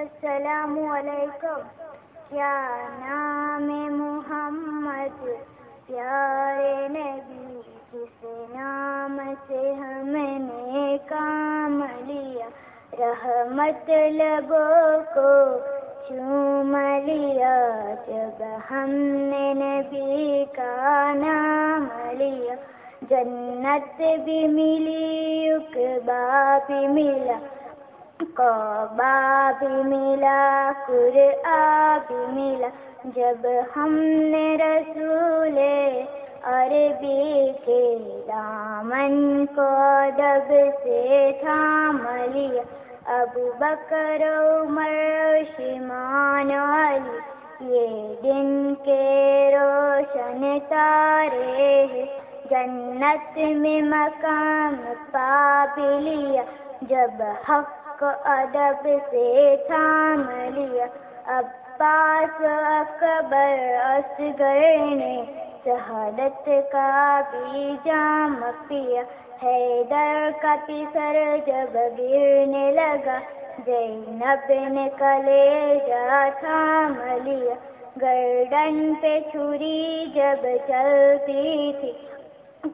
السلام علیکم۔ کیا نام محمد؟ پیارے نبی، کس نام سے ہم نے کام لیا؟ رحمت لبوں کو چوم لیا۔ جب ہم نے نبی کا نام لیا، جنت بھی ملی، اقبا بھی ملا۔ قبا بھی ملا قرآ بھی ملا جب ہم نے رسول عربی کے دامن کو دب سے تھام لیا، ابو بکر، عمر شمان علی، یہ دن کے روشن تارے ہیں۔ جنت میں مقام پا لیا، جب حق ادب سے تھام لیا۔ عباس اکبر، اصغر نے شہادت کا بھی جام پیا۔ حیدر کا پسر جب گرنے لگا، زینب نے کلیجا تھام لیا۔ گردن پہ چھری جب چلتی تھی،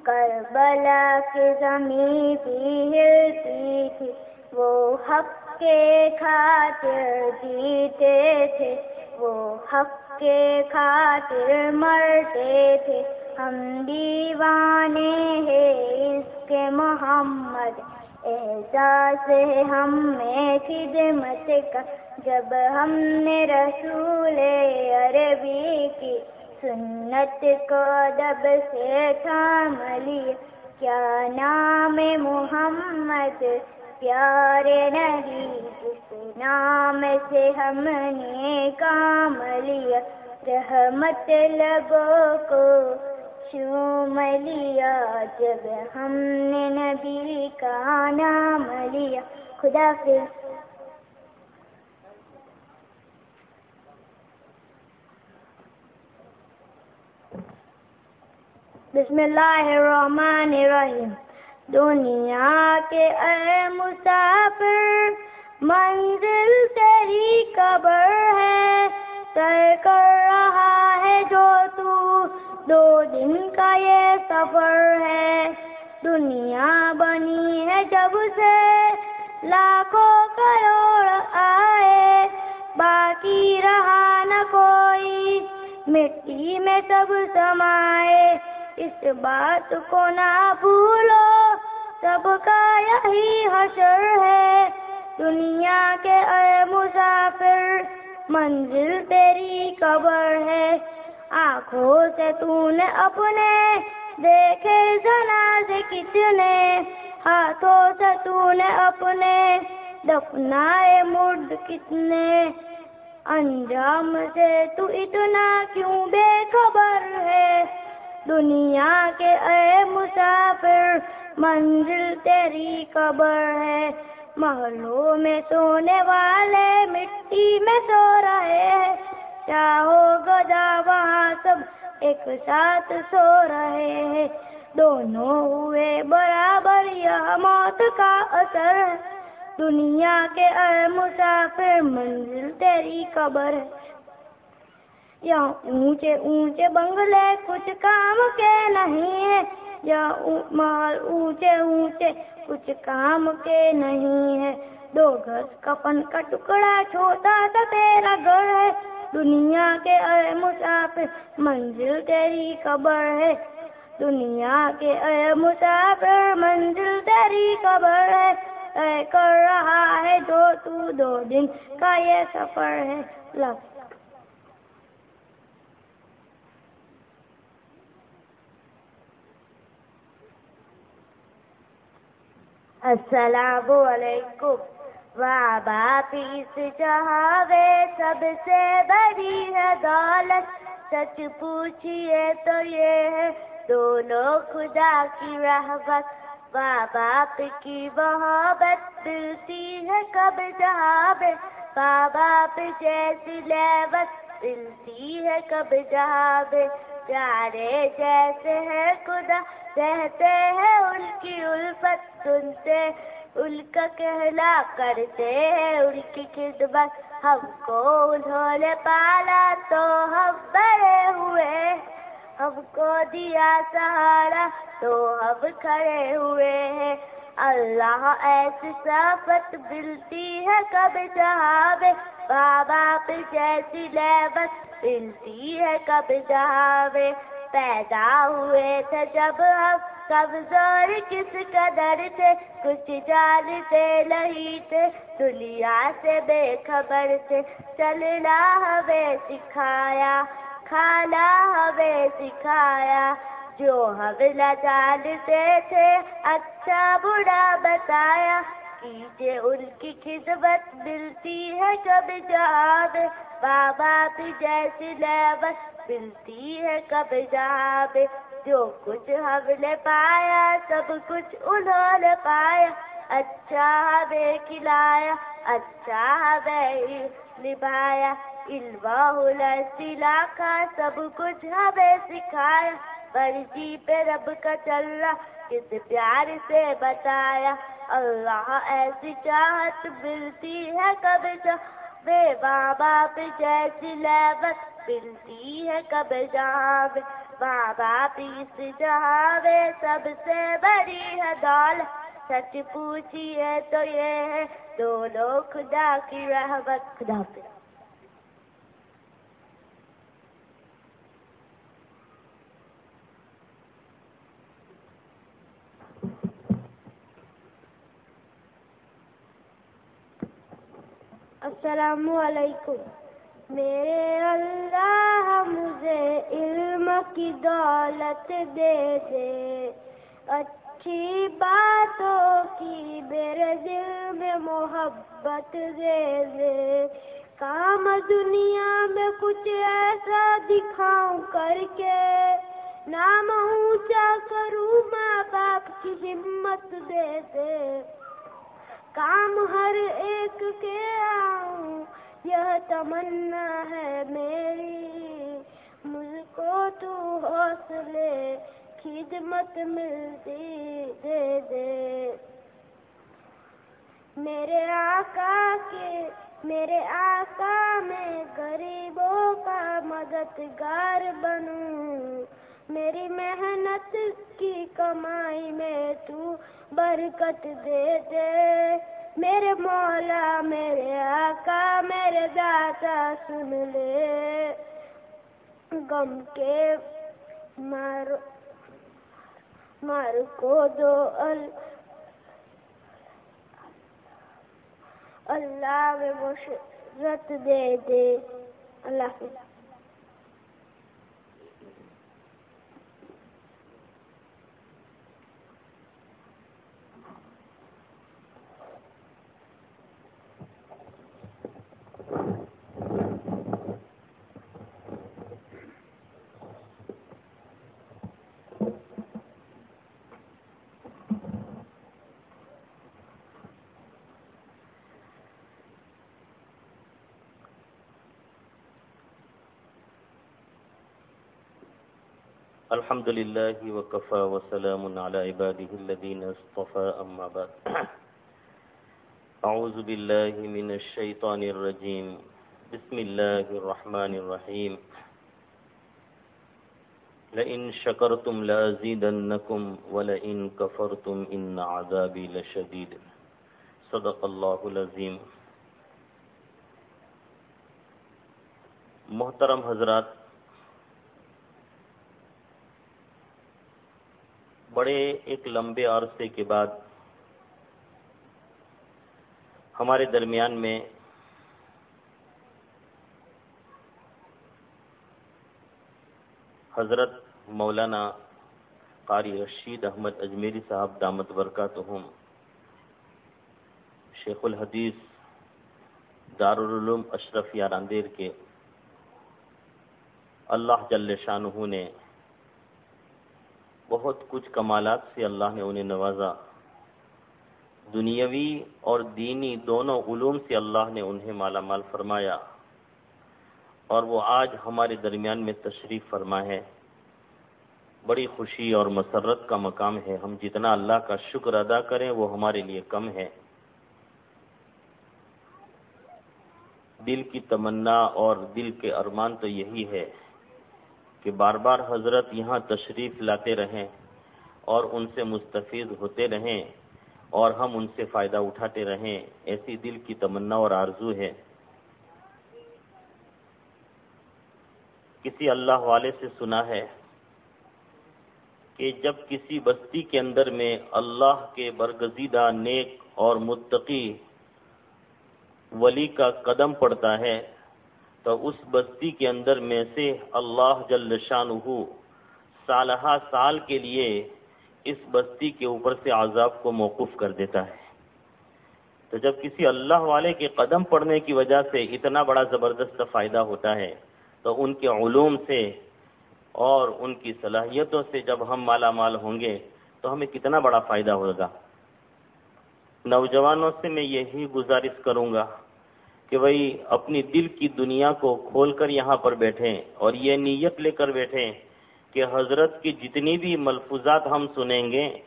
کربلا کی زمین بھی ہلتی تھی۔ وہ حق کے خاطر جیتے تھے، وہ حق کے خاطر مرتے تھے۔ ہم دیوانے ہیں اس کے محمد، احساس ہے ہم میں خدمت کا۔ جب ہم نے رسول عربی کی سنت کو دب سے تھام لیا، کیا نام محمد؟ پیارے نہیں جس نام سے ہم نے کام لیا رحمت لبوں کو چوم لیا جب ہم نے نبی کا نام لیا خدا پھر بسم اللہ الرحمن الرحیم دنیا کے اے مسافر، منزل تیری قبر ہے۔ طے کر رہا ہے جو تو، دو دن کا یہ سفر ہے۔ دنیا بنی ہے جب سے، لاکھوں کروڑ آئے۔ باقی رہا نہ کوئی، مٹی میں سب سمائے۔ اس بات کو نہ بھولو۔ سب کا یہی حشر ہے۔ دنیا کے اے مسافر منزل تیری قبر ہے۔ آنکھوں سے تو نے اپنے دیکھے جنازے کتنے، ہاتھوں سے تو نے اپنے دفنائے مرد کتنے۔ انجام سے تو اتنا کیوں بے خبر ہے؟ دنیا کے اے مسافر منزل تیری قبر ہے۔ محلوں میں سونے والے مٹی میں سو رہے ہیں۔ چاہو گدا وہاں سب ایک ساتھ سو رہے ہیں۔ دونوں ہوئے برابر، یہ موت کا اثر ہے۔ دنیا کے اے مسافر منزل تیری قبر ہے۔ یا اونچے اونچے بنگلے کچھ کام کے نہیں ہے یا محل اونچے اونچے کچھ کام کے نہیں ہے دو گھر کفن کا ٹکڑا چھوٹا سا تیرا گھر ہے دنیا کے اے مسافر منزل تیری قبر ہے دنیا کے اے مسافر منزل تیری قبر ہے طے کر رہا ہے جو تو دو دن کا یہ سفر ہے لفظ السلام علیکم۔ واہ باپ اس سب سے بڑی ہے دولت۔ سچ پوچھئے تو یہ ہے دونوں خدا کی رحمت۔ واہ باپ کی محبت ملتی ہے کب جہاں میں۔ ماں باپ جیسی لہبت ملتی ہے کب جہاں میں۔ پیارے جیسے ہے خدا۔ کہتے ہیں ان کی الفت سنتے، ان کا کہلا کرتے ہیں ان کی خدمت ہم کو، انہوں نے پالا تو ہم بڑے ہوئے، ہم کو دیا سہارا تو ہم کھڑے ہوئے ہیں۔ اللہ ایسی صافت ملتی ہے کب جہاں میں بابا پہ جیسی لہبت ملتی ہے کب جہاں میں۔ پیدا ہوئے تھے جب ہم کمزور کس قدر تھے، کچھ جانتے نہیں تھے، دنیا سے بے خبر تھے۔ چلنا ہمیں سکھایا، کھانا ہمیں سکھایا۔ جو ہم نہ جانتے تھے اچھا برا بتایا۔ کیجیے ان کی خدمت ملتی ہے کب جہاں میں بابا بھی جیسی نعمت ملتی ہے کب جہاں جو کچھ ہم نے پایا، سب کچھ انہوں نے پایا۔ اچھا ہمیں کھلایا اچھا ہمیں نبھایا۔ علم سلا کا سب کچھ ہمیں سکھایا۔ مرضی پہ رب کا چلنا کس پیار سے بتایا۔ اللہ ایسی چاہت ملتی ہے کب بے ماں باپ جیسی لہبت ملتی ہے کب جہاں ماں باپ اس جہاں میں سب سے بڑی ہے دولت سچ پوچھیے تو یہ ہے دونوں خدا کی رحمت۔ خدا پہ السلام علیکم۔ میرے اللہ مجھے علم کی دولت دے دے۔ اچھی باتوں کی میرے دل میں محبت دے دے۔ کام دنیا میں کچھ ایسا دکھاؤں کر کے۔ نام اونچا کروں ماں باپ کی ہمت دے دے۔ کام ہر ایک کے آؤں یہ تمنا ہے میری مجھ کو تو حوصلے خدمت ملتی دے دے میرے آقا کے میرے آقا میں غریبوں کا مددگار بنوں میری محنت کی کمائی میں تو برکت دے دے۔ میرے مولا، میرے آقا، میرے داتا سن لے۔ غم کے مار مار کو دو اللہ میں مشرت دے دے۔ اللہ حافظ الحمد لله وكفى وسلام على عباده الذين اصطفى أما بعد. أعوذ بالله من الشيطان الرجيم. بسم الله الرحمن الرحيم. لئن شكرتم لأزيدنكم ولئن كفرتم إن عذابي لشديد. صدق الله العظيم. محترم حضرات بڑے ایک لمبے عرصے کے بعد ہمارے درمیان میں حضرت مولانا قاری رشید احمد اجمیری صاحب دامت برکاتہم شیخ الحدیث دارالعلوم اشرف یاراندیر کے اللہ جل شاہ نے بہت کچھ کمالات سے اللہ نے انہیں نوازا۔ دنیاوی اور دینی دونوں علوم سے اللہ نے انہیں مالا مال فرمایا۔ اور وہ آج ہمارے درمیان میں تشریف فرما ہے۔ بڑی خوشی اور مسرت کا مقام ہے۔ ہم جتنا اللہ کا شکر ادا کریں وہ ہمارے لیے کم ہے۔ دل کی تمنا اور دل کے ارمان تو یہی ہے۔ کہ بار بار حضرت یہاں تشریف لاتے رہیں اور ان سے مستفید ہوتے رہیں اور ہم ان سے فائدہ اٹھاتے رہیں، ایسی دل کی تمنا اور آرزو ہے۔ کسی اللہ والے سے سنا ہے کہ جب کسی بستی کے اندر میں اللہ کے برگزیدہ نیک اور متقی ولی کا قدم پڑتا ہے تو اس بستی کے اندر میں سے اللہ جل شانہ سالہ سال کے لیے اس بستی کے اوپر سے عذاب کو موقف کر دیتا ہے۔ تو جب کسی اللہ والے کے قدم پڑنے کی وجہ سے اتنا بڑا زبردست فائدہ ہوتا ہے، تو ان کے علوم سے اور ان کی صلاحیتوں سے جب ہم مالا مال ہوں گے، تو ہمیں کتنا بڑا فائدہ ہوگا۔ نوجوانوں سے میں یہی گزارش کروں گا۔ کہ بھائی اپنی دل کی دنیا کو کھول کر یہاں پر بیٹھیں اور یہ نیت لے کر بیٹھیں کہ حضرت کی جتنی بھی ملفوظات ہم سنیں گے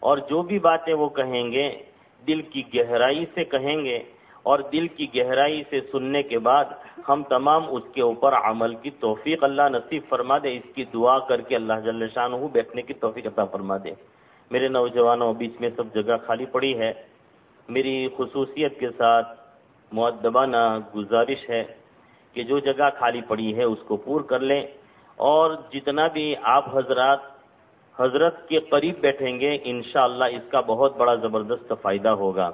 اور جو بھی باتیں وہ کہیں گے، دل کی گہرائی سے کہیں گے اور دل کی گہرائی سے سننے کے بعد ہم تمام اس کے اوپر عمل کی توفیق اللہ نصیب فرما دے، اس کی دعا کر کے اللہ جل شان ہوں بیٹھنے کی توفیق عطا فرما دے۔ میرے نوجوانوں، بیچ میں سب جگہ خالی پڑی ہے۔ میری خصوصیت کے ساتھ معدبانہ گزارش ہے کہ جو جگہ خالی پڑی ہے اس کو پور کر لیں اور جتنا بھی آپ حضرات حضرت کے قریب بیٹھیں گے انشاءاللہ اس کا بہت بڑا زبردست فائدہ ہوگا۔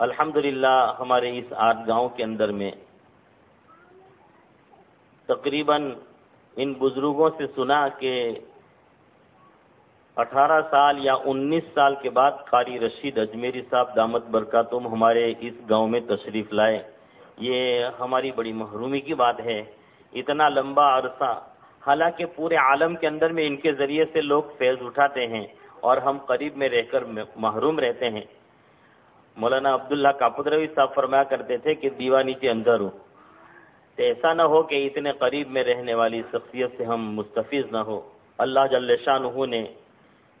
الحمدللہ ہمارے اس آٹھ گاؤں کے اندر میں تقریباً ان بزرگوں سے سنا کہ اٹھارہ سال یا انیس سال کے بعد قاری رشید اجمیری صاحب دامت برکاتم ہمارے اس گاؤں میں تشریف لائے۔ یہ ہماری بڑی محرومی کی بات ہے۔ اتنا لمبا عرصہ، حالانکہ پورے عالم کے اندر میں ان کے ذریعے سے لوگ فیض اٹھاتے ہیں اور ہم قریب میں رہ کر محروم رہتے ہیں۔ مولانا عبداللہ کاپدروی صاحب فرمایا کرتے تھے کہ دیوا نیچے اندر ہو۔ تو ایسا نہ ہو کہ اتنے قریب میں رہنے والی شخصیت سے ہم مستفیض نہ ہو۔ اللہ جل شاہ نے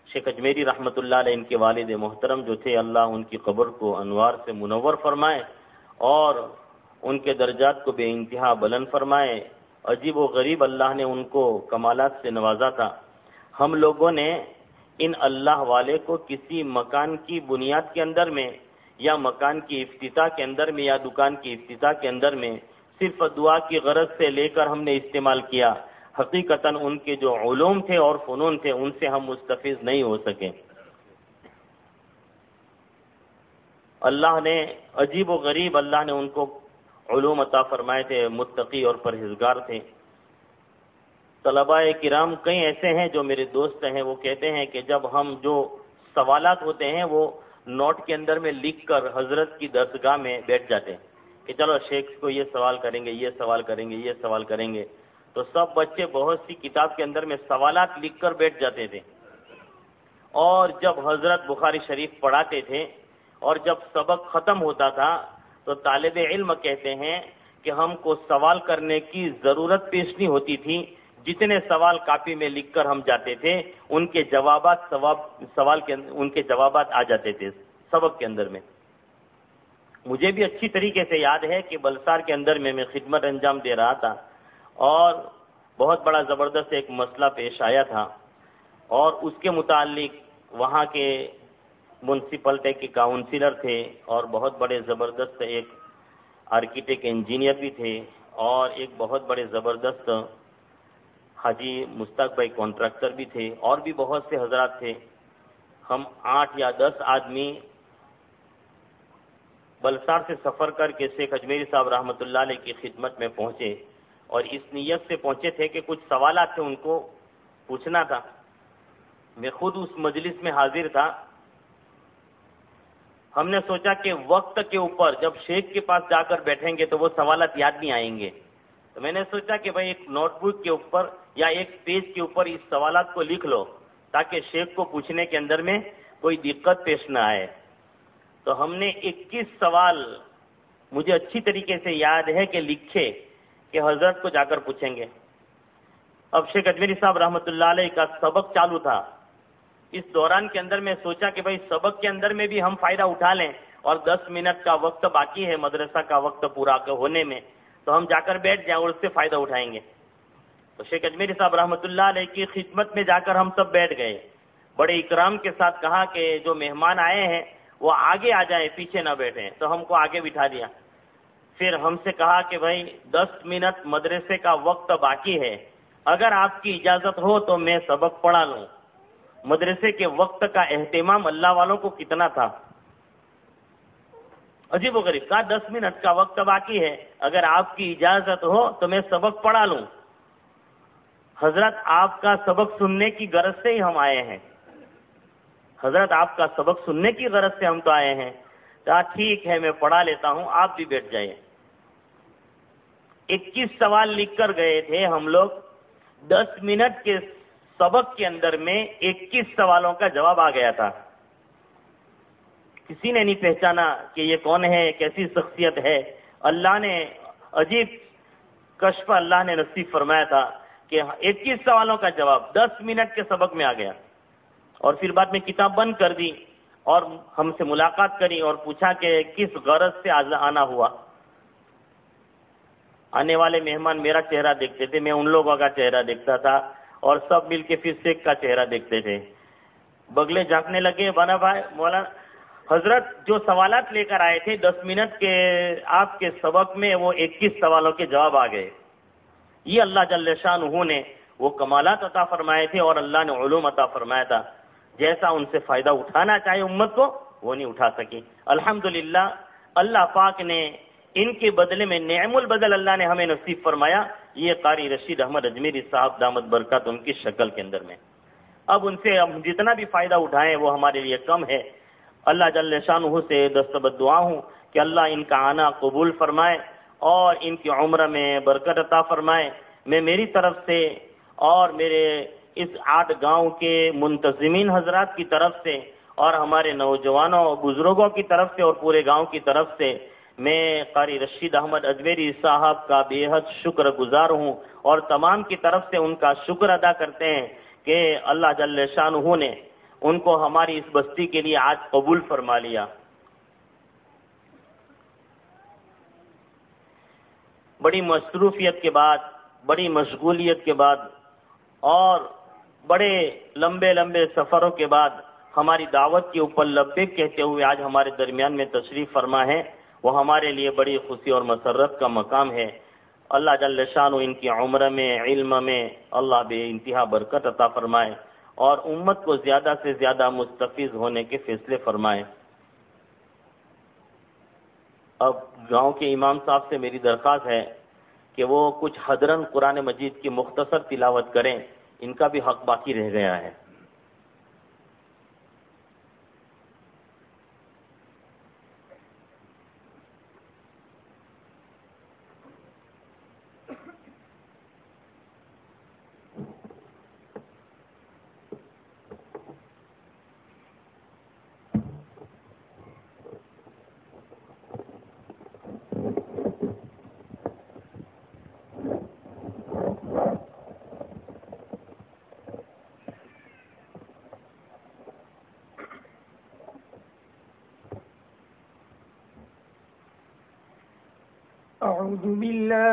شیخ اجمیری رحمۃ اللہ علیہ، ان کے والد محترم جو تھے، اللہ ان کی قبر کو انوار سے منور فرمائے اور ان کے درجات کو بے انتہا بلند فرمائے۔ عجیب و غریب اللہ نے ان کو کمالات سے نوازا تھا۔ ہم لوگوں نے ان اللہ والے کو کسی مکان کی بنیاد کے اندر میں یا مکان کی افتتاح کے اندر میں یا دکان کی افتتاح کے اندر میں صرف دعا کی غرض سے لے کر ہم نے استعمال کیا۔ حقیقتاً ان کے جو علوم تھے اور فنون تھے، ان سے ہم مستفیض نہیں ہو سکے۔ اللہ نے، عجیب و غریب اللہ نے ان کو علوم عطا فرمائے تھے، متقی اور پرہیزگار تھے۔ طلباء کرام کئی ایسے ہیں جو میرے دوست ہیں، وہ کہتے ہیں کہ جب ہم جو سوالات ہوتے ہیں، وہ نوٹ کے اندر میں لکھ کر حضرت کی درسگاہ میں بیٹھ جاتے ہیں کہ چلو شیخ کو یہ سوال کریں گے، یہ سوال کریں گے، یہ سوال کریں گے۔ تو سب بچے بہت سی کتاب کے اندر میں سوالات لکھ کر بیٹھ جاتے تھے۔ اور جب حضرت بخاری شریف پڑھاتے تھے اور جب سبق ختم ہوتا تھا تو طالب علم کہتے ہیں کہ ہم کو سوال کرنے کی ضرورت پیش نہیں ہوتی تھی۔ جتنے سوال کاپی میں لکھ کر ہم جاتے تھے، ان کے جوابات سوال کے ان کے جوابات آ جاتے تھے سبق کے اندر میں۔ مجھے بھی اچھی طریقے سے یاد ہے کہ بلسار کے اندر میں میں خدمت انجام دے رہا تھا۔ اور بہت بڑا زبردست ایک مسئلہ پیش آیا تھا اور اس کے متعلق وہاں کے منسپلٹی کے کاؤنسلر تھے اور بہت بڑے زبردست ایک آرکیٹیکٹ انجینئر بھی تھے اور ایک بہت بڑے زبردست حاجی مستق بھائی کانٹریکٹر بھی تھے اور بھی بہت سے حضرات تھے۔ ہم آٹھ یا دس آدمی بلسار سے سفر کر کے شیخ اجمیری صاحب رحمۃ اللہ علیہ کی خدمت میں پہنچے۔ اور اس نیت سے پہنچے تھے کہ کچھ سوالات تھے ان کو پوچھنا تھا۔ میں خود اس مجلس میں حاضر تھا۔ ہم نے سوچا کہ وقت کے اوپر جب شیخ کے پاس جا کر بیٹھیں گے تو وہ سوالات یاد نہیں آئیں گے۔ تو میں نے سوچا کہ بھائی ایک نوٹ بک کے اوپر یا ایک پیج کے اوپر اس سوالات کو لکھ لو تاکہ شیخ کو پوچھنے کے اندر میں کوئی دقت پیش نہ آئے۔ تو ہم نے اکیس سوال مجھے اچھی طریقے سے یاد ہے کہ لکھے۔ کہ حضرت کو جا کر پوچھیں گے۔ اب شیخ اجمیری صاحب رحمۃ اللہ علیہ کا سبق چالو تھا۔ اس دوران کے اندر میں سوچا کہ بھائی سبق کے اندر میں بھی ہم فائدہ اٹھا لیں اور دس منٹ کا وقت باقی ہے مدرسہ کا وقت پورا ہونے میں، تو ہم جا کر بیٹھ جائیں اور اس سے فائدہ اٹھائیں گے۔ تو شیخ اجمیری صاحب رحمۃ اللہ علیہ کی خدمت میں جا کر ہم سب بیٹھ گئے۔ بڑے اکرام کے ساتھ کہا کہ جو مہمان آئے ہیں، وہ آگے آ جائیں، پیچھے نہ بیٹھیں۔ تو ہم کو آگے بٹھا دیا۔ پھر ہم سے کہا کہ بھائی دس منٹ مدرسے کا وقت باقی ہے۔ اگر آپ کی اجازت ہو تو میں سبق پڑھا لوں۔ مدرسے کے وقت کا اہتمام اللہ والوں کو کتنا تھا؟ عجیب و غریب۔ کہا دس منٹ کا وقت باقی ہے۔ اگر آپ کی اجازت ہو تو میں سبق پڑھا لوں۔ حضرت آپ کا سبق سننے کی غرض سے ہی ہم آئے ہیں۔ حضرت آپ کا سبق سننے کی غرض سے ہم تو آئے ہیں۔ کہا ٹھیک ہے، میں پڑھا لیتا ہوں، آپ بھی بیٹھ جائیے اکیس سوال لکھ کر گئے تھے ہم لوگ۔ دس منٹ کے سبق کے اندر میں اکیس سوالوں کا جواب آ گیا تھا۔ کسی نے نہیں پہچانا کہ یہ کون ہے، کیسی شخصیت ہے۔ اللہ نے عجیب کشف اللہ نے نصیب فرمایا تھا کہ اکیس سوالوں کا جواب دس منٹ کے سبق میں آ گیا۔ اور پھر بعد میں کتاب بند کر دی اور ہم سے ملاقات کری اور پوچھا کہ کس غرض سے آنا ہوا۔ آنے والے مہمان میرا چہرہ دیکھتے تھے، میں ان لوگوں کا چہرہ دیکھتا تھا اور سب مل کے پھر سیک کا چہرہ دیکھتے تھے۔ بگلے جھانکنے لگے بنا بھائی، مولانا، حضرت جو سوالات لے کر آئے تھے دس منٹ کے، آپ کے سبق میں وہ اکیس سوالوں کے جواب آ گئے۔ یہ اللہ جل شاہ نے وہ کمالات عطا فرمائے تھے اور اللہ نے علوم عطا فرمایا تھا۔ جیسا ان سے فائدہ اٹھانا چاہے امت کو، وہ نہیں اٹھا سکی الحمد اللہ پاک نے ان کے بدلے میں نعم البدل اللہ نے ہمیں نصیب فرمایا، یہ قاری رشید احمد اجمیری صاحب دامت برکات ان کی شکل کے اندر میں۔ اب ان سے ہم جتنا بھی فائدہ اٹھائیں وہ ہمارے لیے کم ہے۔ اللہ جل شاہ سے دستبد دعا ہوں کہ اللہ ان کا آنا قبول فرمائے اور ان کی عمر میں برکت عطا فرمائے۔ میں میری طرف سے اور میرے اس آٹھ گاؤں کے منتظمین حضرات کی طرف سے اور ہمارے نوجوانوں، بزرگوں کی طرف سے اور پورے گاؤں کی طرف سے میں قاری رشید احمد اجمیری صاحب کا بے حد شکر گزار ہوں اور تمام کی طرف سے ان کا شکر ادا کرتے ہیں کہ اللہ جل شاہ نے ان کو ہماری اس بستی کے لیے آج قبول فرما لیا۔ بڑی مصروفیت کے بعد، بڑی مشغولیت کے بعد اور بڑے لمبے لمبے سفروں کے بعد ہماری دعوت کے اوپر لبے کہتے ہوئے آج ہمارے درمیان میں تشریف فرما ہے۔ وہ ہمارے لیے بڑی خوشی اور مسرت کا مقام ہے۔ اللہ جل شاہ ان کی عمر میں، علم میں اللہ بے انتہا برکت عطا فرمائے اور امت کو زیادہ سے زیادہ مستفیض ہونے کے فیصلے فرمائے۔ اب گاؤں کے امام صاحب سے میری درخواست ہے کہ وہ کچھ حضرن قرآن مجید کی مختصر تلاوت کریں۔ ان کا بھی حق باقی رہ گیا ہے۔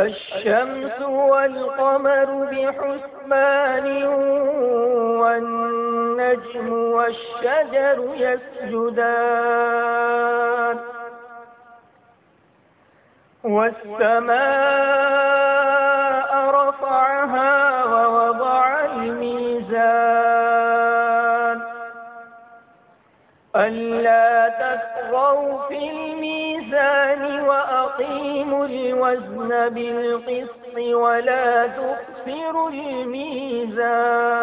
الشمس والقمر بحسبان والنجم والشجر يسجدان والسماء رفعها ووضع الميزان ألا تكغوا في الميزان وأقيموا الوزن بالقسط ولا تخسروا الميزان.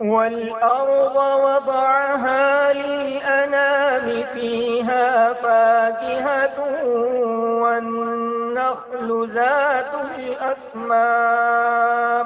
والأرض وضعها للأنام فيها فاكهة والنخل ذات الأسماء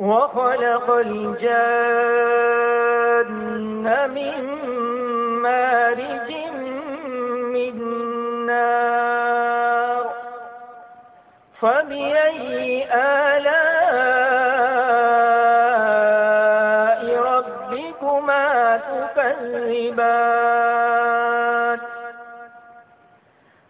وخلق الجن من مارج من نار فبأي آلاء ربكما تكذبان؟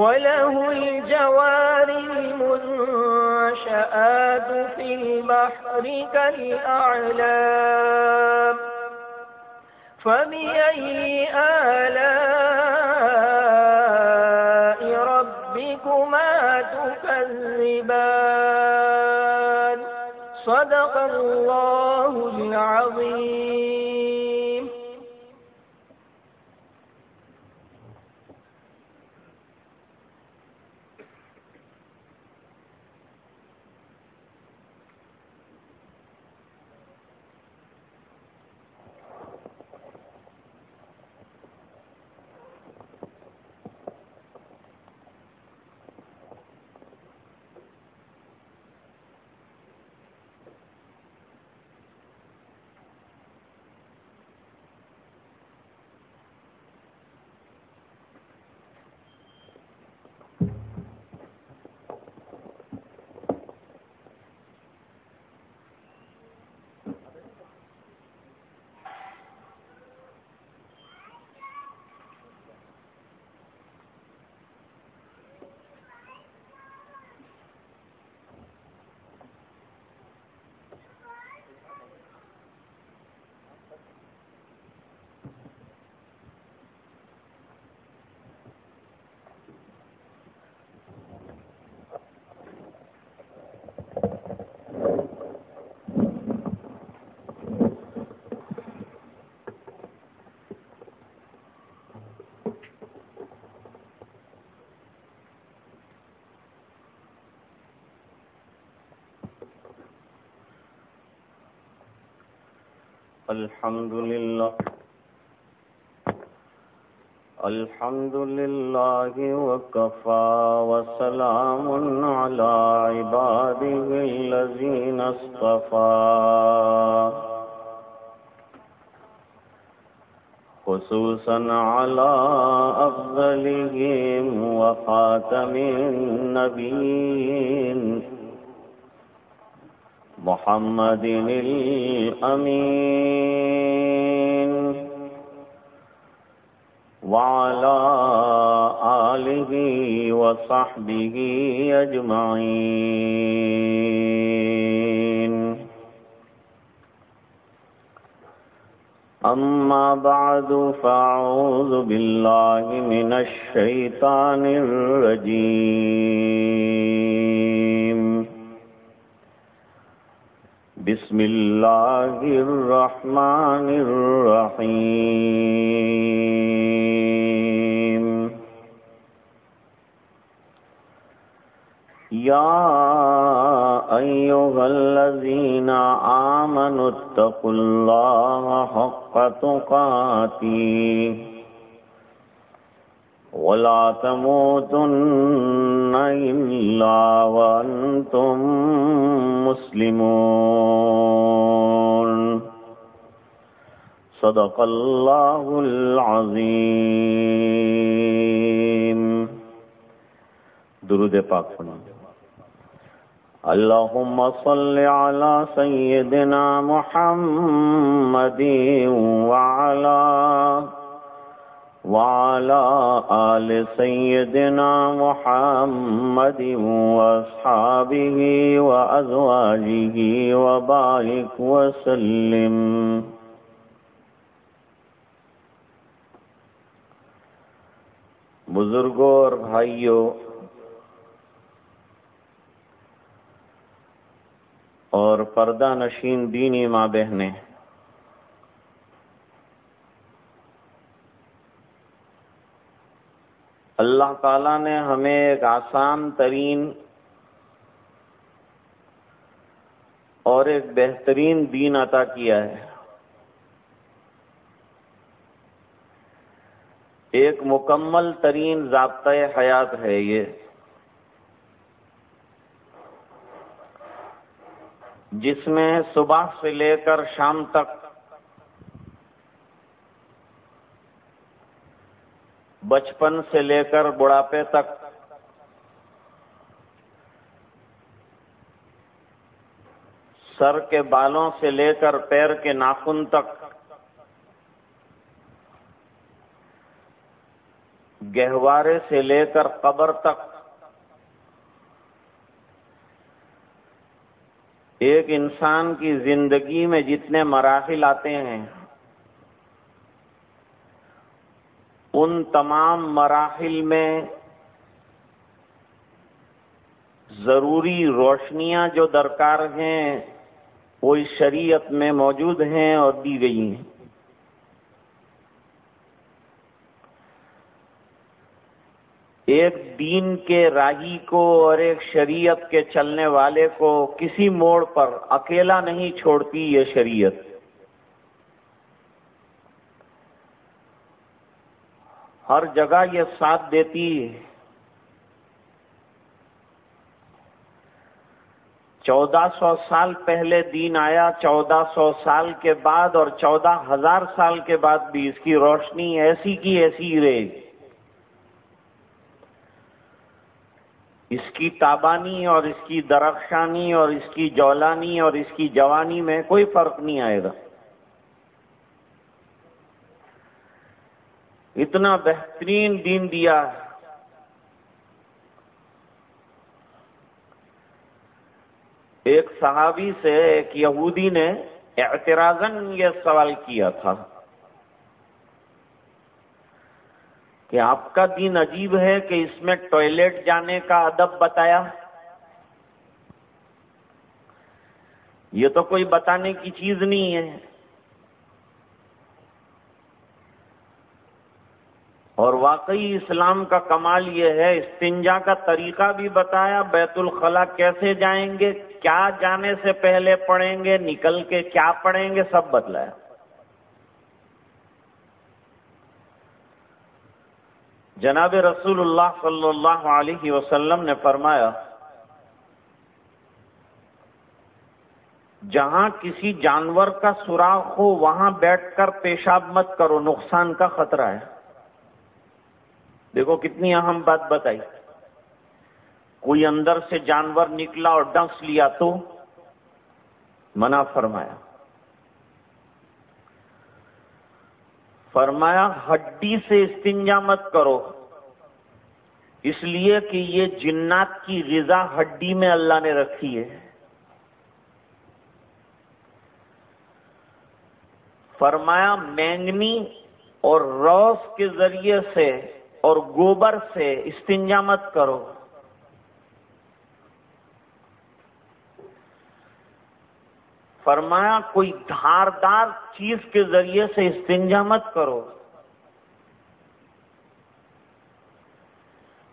وله الجوار المنشآت في البحر كالأعلام. فبأي آلاء ربكما تكذبان؟ صدق الله العظيم. الحمد لله الحمد لله وكفى وسلام على عباده الذين اصطفى. خصوصا على أفضلهم وخاتم النبيين. محمد الأمين. وعلى آله وصحبه أجمعين. أما بعد فأعوذ بالله من الشيطان الرجيم. بسم الله الرحمن الرحيم. يا أيها الذين آمنوا اتقوا الله حق تقاتيه ولا تموتن إلا وأنتم مسلمون. صدق الله العظيم. درود پاک فرمائیں اللهم صل على سيدنا محمد وعلى وعلى آل سيدنا محمد وأصحابه وأزواجه وبارك وسلم. بزرگوں اور بھائیوں، اور پردہ نشین دینی ماں بہنیں اللہ تعالی نے ہمیں ایک آسان ترین اور ایک بہترین دین عطا کیا ہے۔ ایک مکمل ترین ضابطۂ حیات ہے یہ۔ جس میں صبح سے لے کر شام تک بچپن سے لے کر بڑھاپے تک۔ سر کے بالوں سے لے کر پیر کے ناخن تک۔ گہوارے سے لے کر قبر تک۔ ایک انسان کی زندگی میں جتنے مراحل آتے ہیں ان تمام مراحل میں ضروری روشنیاں جو درکار ہیں، وہ اس شریعت میں موجود ہیں اور دی گئی ہیں۔ ایک دین کے راہی کو اور ایک شریعت کے چلنے والے کو کسی موڑ پر اکیلا نہیں چھوڑتی یہ شریعت۔ ہر جگہ یہ ساتھ دیتی ہے۔ چودہ سو سال پہلے دین آیا، چودہ سو سال کے بعد اور چودہ ہزار سال کے بعد بھی اس کی روشنی ایسی کی ایسی رہے گی۔ اس کی تابانی اور اس کی درخشانی اور اس کی جولانی اور اس کی جوانی میں کوئی فرق نہیں آئے گا۔ اتنا بہترین دین دیا ہے۔ ایک صحابی سے ایک یہودی نے اعتراضن یہ سوال کیا تھا کہ آپ کا دین عجیب ہے کہ اس میں ٹوائلٹ جانے کا ادب بتایا۔ یہ تو کوئی بتانے کی چیز نہیں ہے۔ اور واقعی اسلام کا کمال یہ ہے، استنجا کا طریقہ بھی بتایا، بیت الخلا کیسے جائیں گے، کیا جانے سے پہلے پڑھیں گے، نکل کے کیا پڑھیں گے، سب بتلایا جناب رسول اللہ صلی اللہ علیہ وسلم نے فرمایا، جہاں کسی جانور کا سوراخ ہو، وہاں بیٹھ کر پیشاب مت کرو، نقصان کا خطرہ ہے۔ دیکھو کتنی اہم بات بتائی۔ کوئی اندر سے جانور نکلا اور ڈنس لیا تو منع فرمایا۔ فرمایا، ہڈی سے استنجا مت کرو۔ اس لیے کہ یہ جنات کی غذا ہڈی میں اللہ نے رکھی ہے۔ فرمایا، مینگنی اور روس کے ذریعے سے اور گوبر سے استنجا مت کرو۔ فرمایا، کوئی دھاردار چیز کے ذریعے سے استنجا مت کرو۔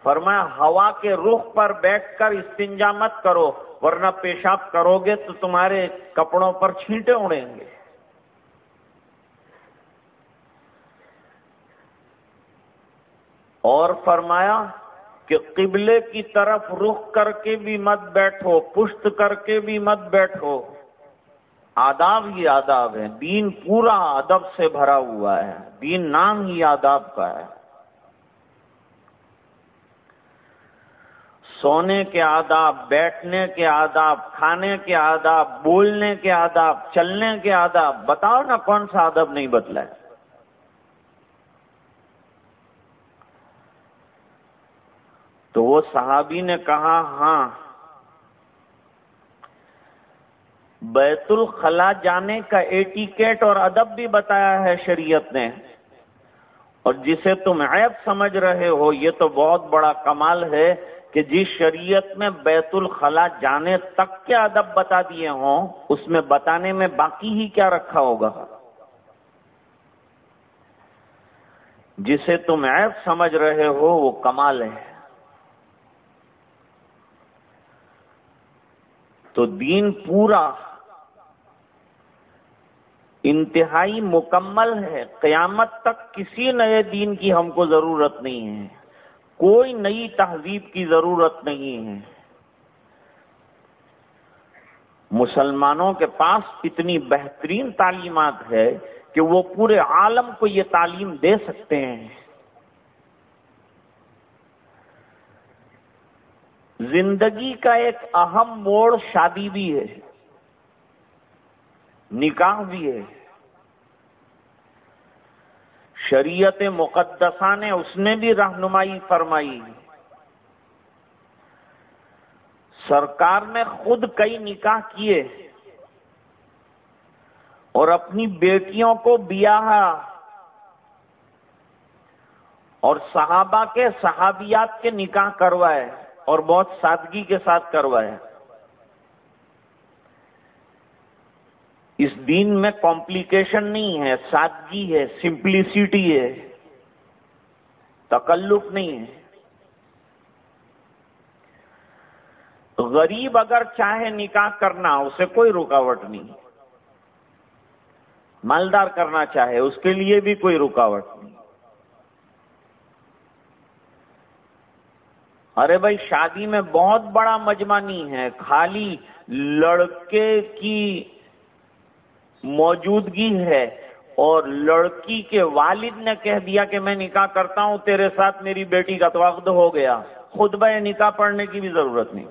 فرمایا، ہوا کے رخ پر بیٹھ کر استنجا مت کرو، ورنہ پیشاب کرو گے تو تمہارے کپڑوں پر چھینٹے اڑیں گے۔ اور فرمایا کہ قبلے کی طرف رخ کر کے بھی مت بیٹھو، پشت کر کے بھی مت بیٹھو۔ آداب ہی آداب ہے۔ دین پورا ادب سے بھرا ہوا ہے۔ دین نام ہی آداب کا ہے۔ سونے کے آداب، بیٹھنے کے آداب، کھانے کے آداب، بولنے کے آداب، چلنے کے آداب، بتاؤ نا کون سا ادب نہیں بدلا ہے۔ تو وہ صحابی نے کہا ہاں۔ بیت الخلا جانے کا ایٹیکیٹ اور ادب بھی بتایا ہے شریعت نے۔ اور جسے تم عیب سمجھ رہے ہو، یہ تو بہت بڑا کمال ہے کہ جس شریعت میں بیت الخلا جانے تک کے ادب بتا دیے ہوں، اس میں بتانے میں باقی ہی کیا رکھا ہوگا۔ جسے تم عیب سمجھ رہے ہو، وہ کمال ہے۔ تو دین پورا انتہائی مکمل ہے۔ قیامت تک کسی نئے دین کی ہم کو ضرورت نہیں ہے۔ کوئی نئی تہذیب کی ضرورت نہیں ہے۔ مسلمانوں کے پاس اتنی بہترین تعلیمات ہے کہ وہ پورے عالم کو یہ تعلیم دے سکتے ہیں۔ زندگی کا ایک اہم موڑ شادی بھی ہے، نکاح بھی ہے۔ شریعت مقدسہ نے اس نے بھی رہنمائی فرمائی۔ سرکار نے خود کئی نکاح کیے اور اپنی بیٹیوں کو بیاہ اور صحابہ کے صحابیات کے نکاح کروائے۔ اور بہت سادگی کے ساتھ کروائے اس دین میں کمپلیکیشن نہیں ہے، سادگی ہے سمپلیسٹی ہے تکلف نہیں ہے۔ غریب اگر چاہے نکاح کرنا، اسے کوئی رکاوٹ نہیں۔ مالدار کرنا چاہے، اس کے لیے بھی کوئی رکاوٹ نہیں۔ ارے بھائی، شادی میں بہت بڑا مجمع نہیں ہے۔ خالی لڑکے کی موجودگی ہے اور لڑکی کے والد نے کہہ دیا کہ میں نکاح کرتا ہوں، تیرے ساتھ میری بیٹی کا تو وقت ہو گیا۔ خود بہ نکاح پڑھنے کی بھی ضرورت نہیں۔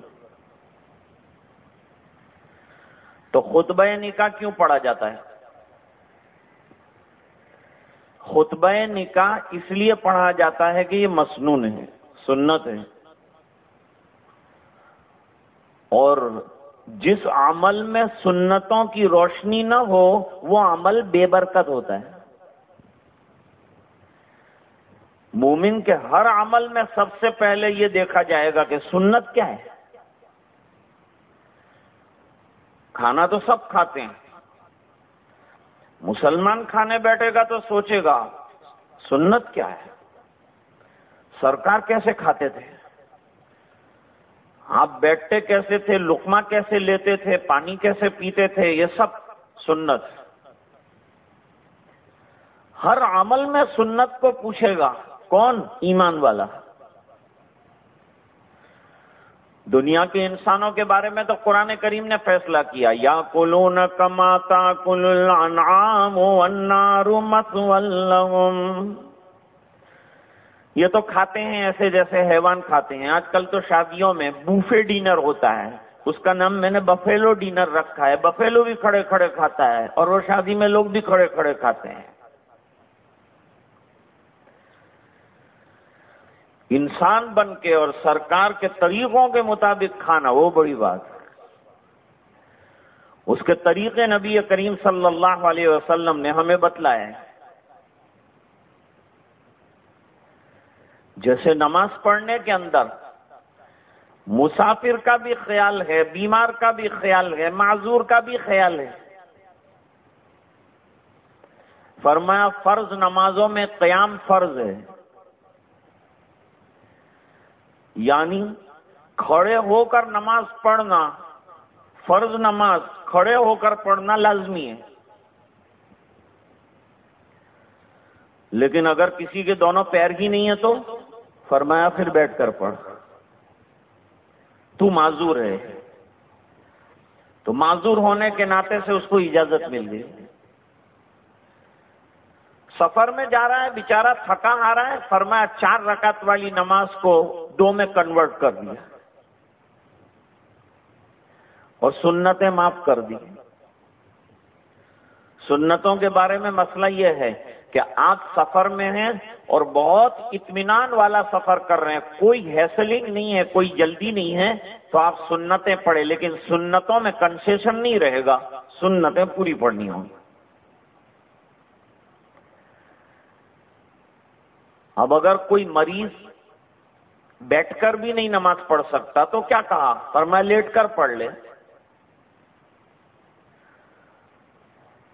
تو خطبہ نکاح کیوں پڑھا جاتا ہے؟ خطبہ نکاح اس لیے پڑھا جاتا ہے کہ یہ مسنون ہے، سنت ہے۔ اور جس عمل میں سنتوں کی روشنی نہ ہو، وہ عمل بے برکت ہوتا ہے۔ مومن کے ہر عمل میں سب سے پہلے یہ دیکھا جائے گا کہ سنت کیا ہے۔ کھانا تو سب کھاتے ہیں۔ مسلمان کھانے بیٹھے گا تو سوچے گا، سنت کیا ہے؟ سرکار کیسے کھاتے تھے؟ آپ بیٹھتے کیسے تھے؟ لکما کیسے لیتے تھے؟ پانی کیسے پیتے تھے؟ یہ سب سنت۔ ہر عمل میں سنت کو پوچھے گا، کون؟ ایمان والا۔ دنیا کے انسانوں کے بارے میں تو قرآن کریم نے فیصلہ کیا یا کلو کماتا کل یہ تو کھاتے ہیں ایسے جیسے حیوان کھاتے ہیں۔ آج کل تو شادیوں میں بوفے ڈینر ہوتا ہے۔ اس کا نام میں نے بفیلو ڈینر رکھا ہے۔ بفیلو بھی کھڑے کھڑے کھاتا ہے اور وہ شادی میں لوگ بھی کھڑے کھڑے کھاتے ہیں۔ انسان بن کے اور سرکار کے طریقوں کے مطابق کھانا، وہ بڑی بات ہے۔ اس کے طریقے نبی کریم صلی اللہ علیہ وسلم نے ہمیں بتلایا ہے جیسے نماز پڑھنے کے اندر مسافر کا بھی خیال ہے، بیمار کا بھی خیال ہے، معذور کا بھی خیال ہے۔ فرمایا، فرض نمازوں میں قیام فرض ہے۔ یعنی کھڑے ہو کر نماز پڑھنا فرض نماز، کھڑے ہو کر پڑھنا لازمی ہے۔ لیکن اگر کسی کے دونوں پیر ہی نہیں ہے تو فرمایا، پھر بیٹھ کر پڑھ۔ تو معذور ہے۔ تو معذور ہونے کے ناطے سے اس کو اجازت مل گئی۔ سفر میں جا رہا ہے، بیچارہ تھکا آ رہا ہے، فرمایا، چار رکعت والی نماز کو دو میں کنورٹ کر دیا۔ اور سنتیں معاف کر دی۔ سنتوں کے بارے میں مسئلہ یہ ہے کہ آپ سفر میں ہیں اور بہت اطمینان والا سفر کر رہے ہیں، کوئی ہیسلنگ نہیں ہے، کوئی جلدی نہیں ہے، تو آپ سنتیں پڑھیں، لیکن سنتوں میں کنسیشن نہیں رہے گا، سنتیں پوری پڑھنی ہوں گی۔ اب اگر کوئی مریض بیٹھ کر بھی نہیں نماز پڑھ سکتا تو کیا کہا؟ پر میں لیٹ کر پڑھ لے۔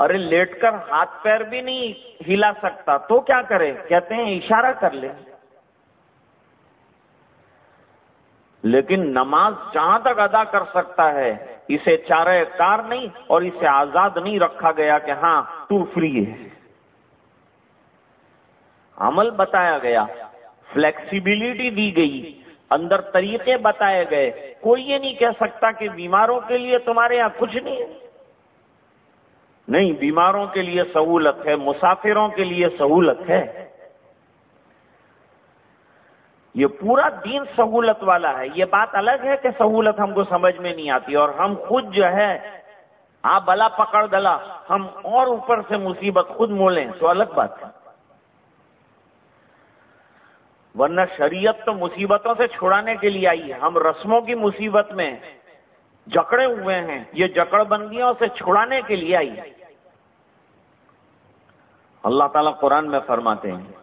ارے لیٹ کر ہاتھ پیر بھی نہیں ہلا سکتا، تو کیا کرے؟ کہتے ہیں اشارہ کر لے۔ لیکن نماز جہاں تک ادا کر سکتا ہے، اسے چارہ کار نہیں اور اسے آزاد نہیں رکھا گیا کہ ہاں تو فری ہے۔ عمل بتایا گیا، فلیکسیبلٹی دی گئی، اندر طریقے بتائے گئے۔ کوئی یہ نہیں کہہ سکتا کہ بیماروں کے لیے تمہارے یہاں کچھ نہیں ہے۔ نہیں، بیماروں کے لیے سہولت ہے، مسافروں کے لیے سہولت ہے۔ یہ پورا دین سہولت والا ہے۔ یہ بات الگ ہے کہ سہولت ہم کو سمجھ میں نہیں آتی، اور ہم خود جو ہے آپ بلا پکڑ دلا، ہم اور اوپر سے مصیبت خود مولیں، تو الگ بات ہے۔ ورنہ شریعت تو مصیبتوں سے چھڑانے کے لیے آئی ہے۔ ہم رسموں کی مصیبت میں جکڑے ہوئے ہیں۔ یہ جکڑ بندیوں سے چھڑانے کے لیے آئی۔ اللہ تعالیٰ قرآن میں فرماتے ہیں۔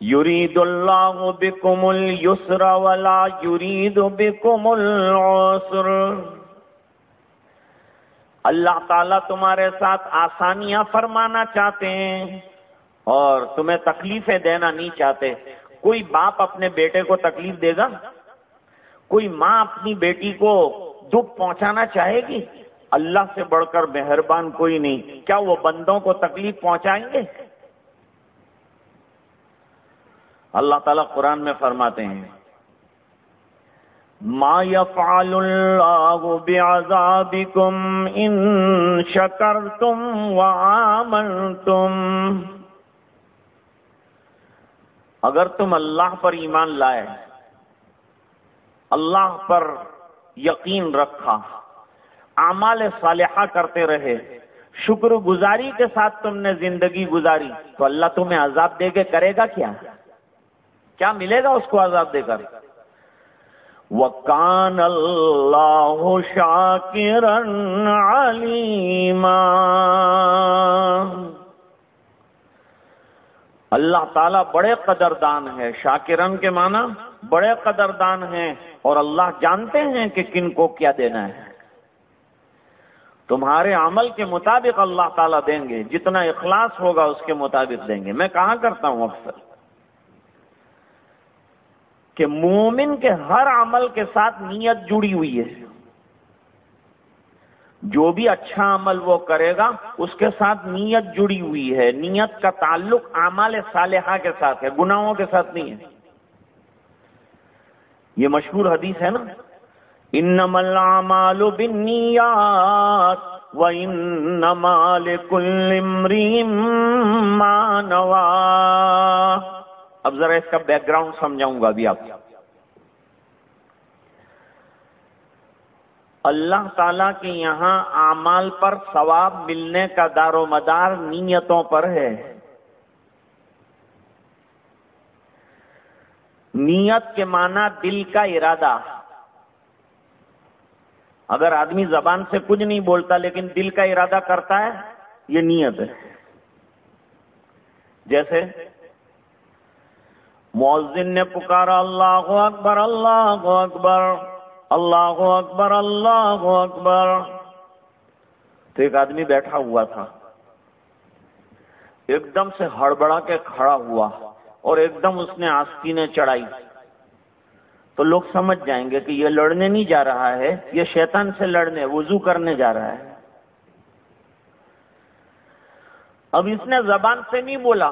یرید اللہ بکم السر ولا یرید بکم العسر۔ اللہ تعالیٰ تمہارے ساتھ آسانیاں فرمانا چاہتے ہیں اور تمہیں تکلیفیں دینا نہیں چاہتے۔ کوئی باپ اپنے بیٹے کو تکلیف دے گا؟ کوئی ماں اپنی بیٹی کو دکھ پہنچانا چاہے گی؟ اللہ سے بڑھ کر مہربان کوئی نہیں۔ کیا وہ بندوں کو تکلیف پہنچائیں گے؟ اللہ تعالیٰ قرآن میں فرماتے ہیں، ما يفعل الله بعذابكم ان شكرتم وآمنتم۔ اگر تم اللہ پر ایمان لائے اللہ پر یقین رکھا۔ اعمال صالحہ کرتے رہے۔ شکر گزاری کے ساتھ تم نے زندگی گزاری۔ تو اللہ تمہیں عذاب دے کے کرے گا کیا؟ کیا ملے گا اس کو عذاب دے کر؟ وکان اللہ شاکرن علیما اللہ تعالیٰ بڑے قدردان ہے۔ شاکرن کے معنی بڑے قدردان ہیں اور اللہ جانتے ہیں کہ کن کو کیا دینا ہے۔ تمہارے عمل کے مطابق اللہ تعالیٰ دیں گے، جتنا اخلاص ہوگا اس کے مطابق دیں گے۔ میں کہاں کرتا ہوں اکثر کہ مومن کے ہر عمل کے ساتھ نیت جڑی ہوئی ہے۔ جو بھی اچھا عمل وہ کرے گا، اس کے ساتھ نیت جڑی ہوئی ہے۔ نیت کا تعلق اعمال صالحہ کے ساتھ ہے، گناہوں کے ساتھ نہیں ہے۔ یہ مشہور حدیث ہے نا؟ انما الاعمال بالنیات وانما لكل امرئ ما نوى۔ اب ذرا اس کا بیک گراؤنڈ سمجھاؤں گا ابھی آپ۔ اللہ تعالی کے یہاں اعمال پر ثواب ملنے کا دار و مدار نیتوں پر ہے۔ نیت کے معنی دل کا ارادہ۔ اگر آدمی زبان سے کچھ نہیں بولتا لیکن دل کا ارادہ کرتا ہے، یہ نیت ہے۔ جیسے مؤذن نے پکارا، اللہ اکبر اللہ اکبر اللہ اکبر اللہ اکبر۔ تو ایک آدمی بیٹھا ہوا تھا۔ ایک دم سے ہڑبڑا کے کھڑا ہوا۔ اور ایک دم اس نے آستینیں چڑھائی۔ تو لوگ سمجھ جائیں گے کہ یہ لڑنے نہیں جا رہا ہے، یہ شیطان سے لڑنے، وضو کرنے جا رہا ہے۔ اب اس نے زبان سے نہیں بولا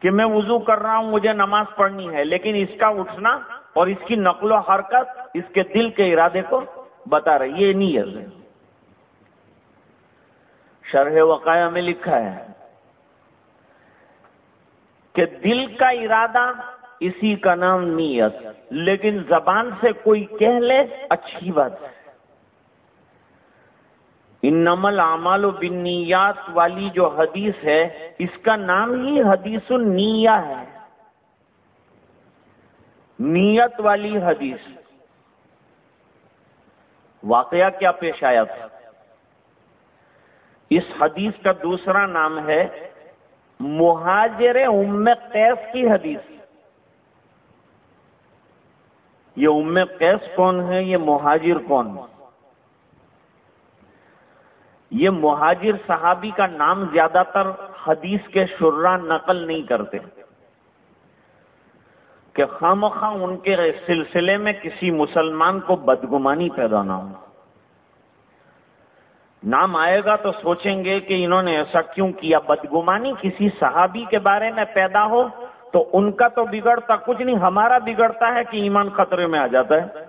کہ میں وضو کر رہا ہوں، مجھے نماز پڑھنی ہے، لیکن اس کا اٹھنا اور اس کی نقل و حرکت اس کے دل کے ارادے کو بتا رہی یہ نیت ہے۔ شرح وقایا میں لکھا ہے۔ کہ دل کا ارادہ اسی کا نام نیت، لیکن زبان سے کوئی کہہ لے، اچھی بات ہے۔ ان نمل اعمال و بنیات والی جو حدیث ہے، اس کا نام ہی حدیث النیہ ہے۔ نیت والی حدیث۔ واقعہ کیا پیش آیا تھا؟ اس حدیث کا دوسرا نام ہے مہاجر ام قیس کی حدیث۔ یہ ام قیس کون ہے؟ یہ مہاجر کون یہ مہاجر صحابی کا نام زیادہ تر حدیث کے شرا نقل نہیں کرتے۔ کہ خام خواہ ان کے سلسلے میں کسی مسلمان کو بدگمانی پیدا نہ ہو۔ نام آئے گا تو سوچیں گے کہ انہوں نے ایسا کیوں کیا؟ بدگمانی کسی صحابی کے بارے میں پیدا ہو تو ان کا تو بگڑتا کچھ نہیں، ہمارا بگڑتا ہے کہ ایمان خطرے میں آ جاتا ہے۔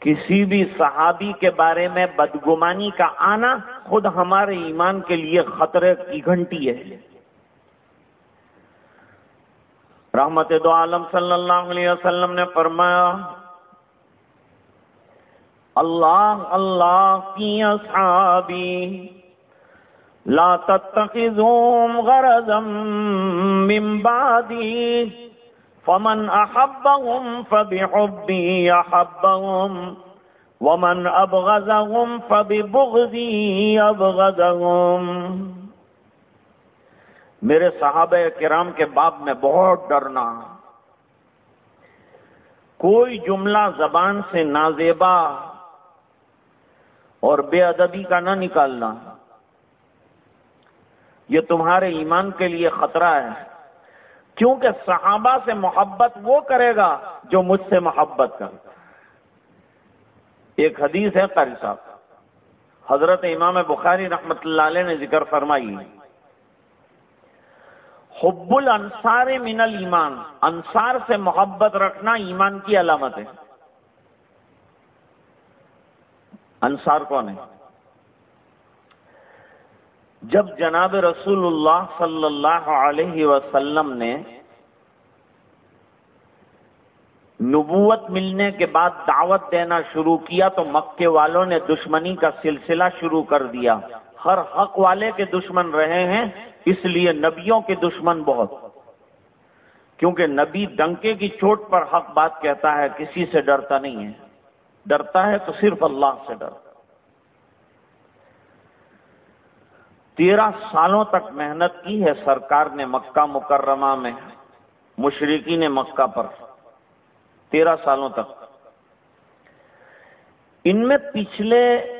کسی بھی صحابی کے بارے میں بدگمانی کا آنا خود ہمارے ایمان کے لیے خطرے کی گھنٹی ہے۔ رحمت دو عالم صلی اللہ علیہ وسلم نے فرمایا اللہ اللہ کی اصحابی۔ لا تتخذوم غرضا من بعدی۔ فمن احبهم فبحبی احبهم، ومن ابغضهم فببغضی ابغضهم۔ میرے صحابہ کرام کے باب میں بہت ڈرنا کوئی جملہ زبان سے نازیبا اور بے ادبی کا نہ نکالنا۔ یہ تمہارے ایمان کے لیے خطرہ ہے۔ کیونکہ صحابہ سے محبت وہ کرے گا جو مجھ سے محبت کرتا ایک حدیث ہے قاری صاحب۔ حضرت امام بخاری رحمت اللہ علیہ نے ذکر فرمائی۔ حب الانصار من الایمان۔ انصار سے محبت رکھنا ایمان کی علامت ہے۔ انصار کون ہے جب جناب رسول اللہ صلی اللہ علیہ وسلم نے نبوت ملنے کے بعد دعوت دینا شروع کیا تو مکے والوں نے دشمنی کا سلسلہ شروع کر دیا۔ ہر حق والے کے دشمن رہے ہیں، اس لیے نبیوں کے دشمن بہت۔ کیونکہ نبی ڈنکے کی چوٹ پر حق بات کہتا ہے، کسی سے ڈرتا نہیں ہے۔ ڈرتا ہے تو صرف اللہ سے ڈرتا تیرہ سالوں تک محنت کی ہے سرکار نے مکہ مکرمہ میں مشرقی نے مکہ پر۔ تیرہ سالوں تک۔ ان میں پچھلے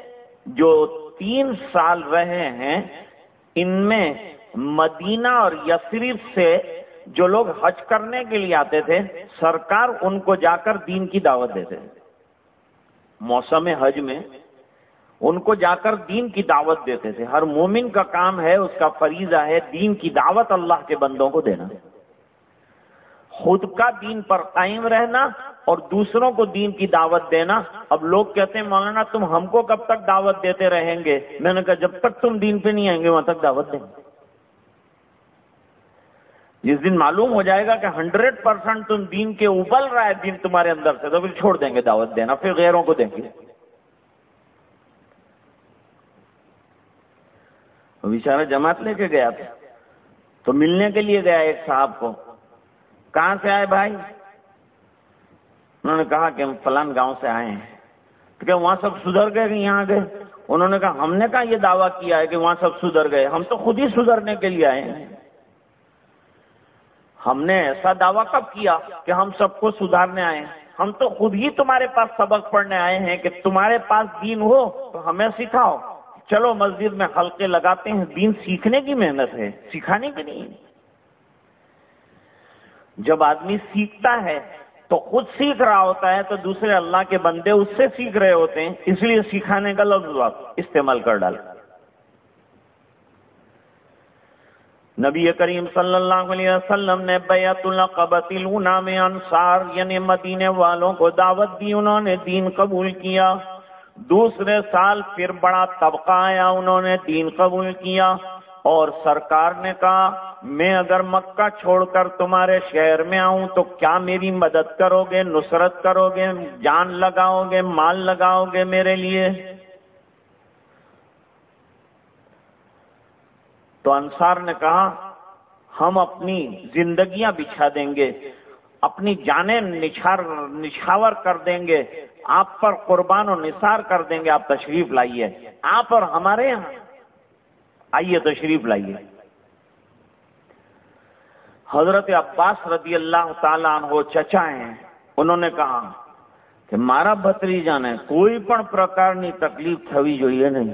جو تین سال رہے ہیں، ان میں مدینہ اور یسریف سے جو لوگ حج کرنے کے لیے آتے تھے، سرکار ان کو جا کر دین کی دعوت دیتے تھے۔ موسم حج میں، ان کو جا کر دین کی دعوت دیتے تھے۔ ہر مومن کا کام ہے، اس کا فریضہ ہے دین کی دعوت اللہ کے بندوں کو دینا۔ خود کا دین پر قائم رہنا اور دوسروں کو دین کی دعوت دینا۔ اب لوگ کہتے ہیں، مولانا، تم ہم کو کب تک دعوت دیتے رہیں گے؟ میں نے کہا، جب تک تم دین پہ نہیں آئیں گے، وہاں تک دعوت دیں گے۔ جس دن معلوم ہو جائے گا کہ ہنڈریڈ پرسینٹ تم دین کے ابل رہا ہے دین تمہارے اندر سے تو پھر چھوڑ دیں گے دعوت دینا، پھر غیروں کو دیں گے۔ بیچارہ جماعت لے کے گیا تھا۔ تو ملنے کے لیے گیا ایک صاحب کو۔ کہاں سے آئے بھائی؟ انہوں نے کہا کہ ہم فلان گاؤں سے آئے ہیں۔ تو کیا وہاں سب سدھر گئے کہ یہاں گئے؟ انہوں نے کہا ہم نے کہا یہ دعویٰ کیا ہے کہ وہاں سب سدھر گئے۔ ہم تو خود ہی سدھرنے کے لیے آئے ہیں۔ ہم نے ایسا دعویٰ کب کیا کہ ہم سب کو سدھارنے آئے ہیں؟ ہم تو خود ہی تمہارے پاس سبق پڑھنے آئے ہیں کہ تمہارے پاس دین ہو تو ہمیں سکھاؤ۔ چلو مسجد میں حلقے لگاتے ہیں۔ دین سیکھنے کی محنت ہے، سکھانے کی نہیں۔ جب آدمی سیکھتا ہے تو خود سیکھ رہا ہوتا ہے تو دوسرے اللہ کے بندے اس سے سیکھ رہے ہوتے ہیں۔ اس لیے سکھانے کا لفظ استعمال کر ڈالا نبی کریم صلی اللہ علیہ وسلم نے بیعت القبت الونا میں انصار یعنی مدینے والوں کو دعوت دی، انہوں نے دین قبول کیا۔ دوسرے سال پھر بڑا طبقہ آیا، انہوں نے دین قبول کیا۔ اور سرکار نے کہا، میں اگر مکہ چھوڑ کر تمہارے شہر میں آؤں تو کیا میری مدد کرو گے، نصرت کرو گے، جان لگاؤ گے، مال لگاؤ گے میرے لیے؟ تو انصار نے کہا ہم اپنی زندگیاں بچھا دیں گے اپنی جانیں نچھار نچھاور کر دیں گے آپ پر قربان و نثار کر دیں گے آپ تشریف لائیے آپ اور ہمارے یہاں آئیے تشریف لائیے حضرت عباس رضی اللہ تعالیٰ عنہ چچا ہیں انہوں نے کہا کہ مارا بتری جانے کوئی پن پرکارنی تکلیف تھوی જોઈએ નહીં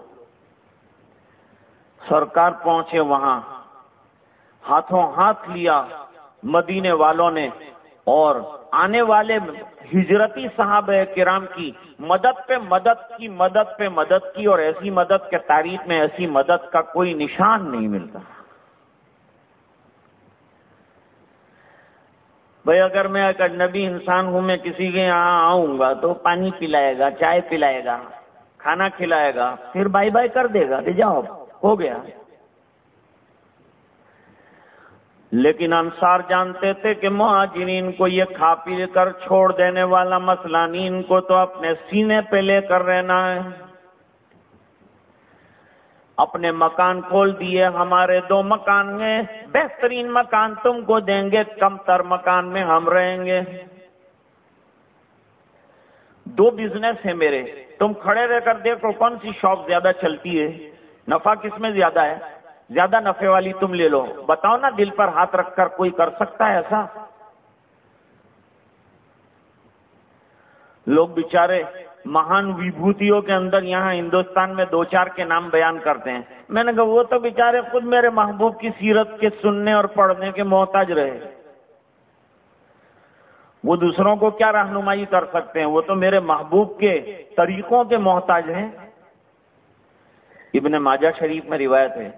سرکار پہنچے وہاں۔ ہاتھوں ہاتھ لیا مدینے والوں نے اور آنے والے ہجرتی صاحب کرام کی مدد پہ مدد کی، مدد پہ مدد کی اور ایسی مدد کے تاریخ میں ایسی مدد کا کوئی نشان نہیں ملتا۔ بھائی اگر میں اگر نبی انسان ہوں، میں کسی کے یہاں آؤں گا تو پانی پلائے گا، چائے پلائے گا، کھانا کھلائے گا، پھر بائی بائی کر دے گا، لے جاؤ۔ ہو گیا۔ لیکن انصار جانتے تھے کہ مہاجرین کو یہ کھا پی کر چھوڑ دینے والا مسئلہ نہیں ان کو تو اپنے سینے پہ لے کر رہنا ہے۔ اپنے مکان کھول دیے، ہمارے دو مکان میں بہترین مکان تم کو دیں گے کم تر مکان میں ہم رہیں گے۔ دو بزنس ہیں میرے، تم کھڑے رہ کر دیکھو کون سی شاپ زیادہ چلتی ہے۔ نفع کس میں زیادہ ہے؟ زیادہ نفع والی تم لے لو۔ بتاؤ نا دل پر ہاتھ رکھ کر کوئی کر سکتا ہے ایسا؟ لوگ بےچارے مہان وبھوتوں کے اندر یہاں ہندوستان میں دو چار کے نام بیان کرتے ہیں۔ میں نے کہا، وہ تو بےچارے خود میرے محبوب کی سیرت کے سننے اور پڑھنے کے محتاج رہے۔ وہ دوسروں کو کیا رہنمائی کر سکتے ہیں؟ وہ تو میرے محبوب کے طریقوں کے محتاج ہیں۔ ابن ماجہ شریف میں روایت ہے،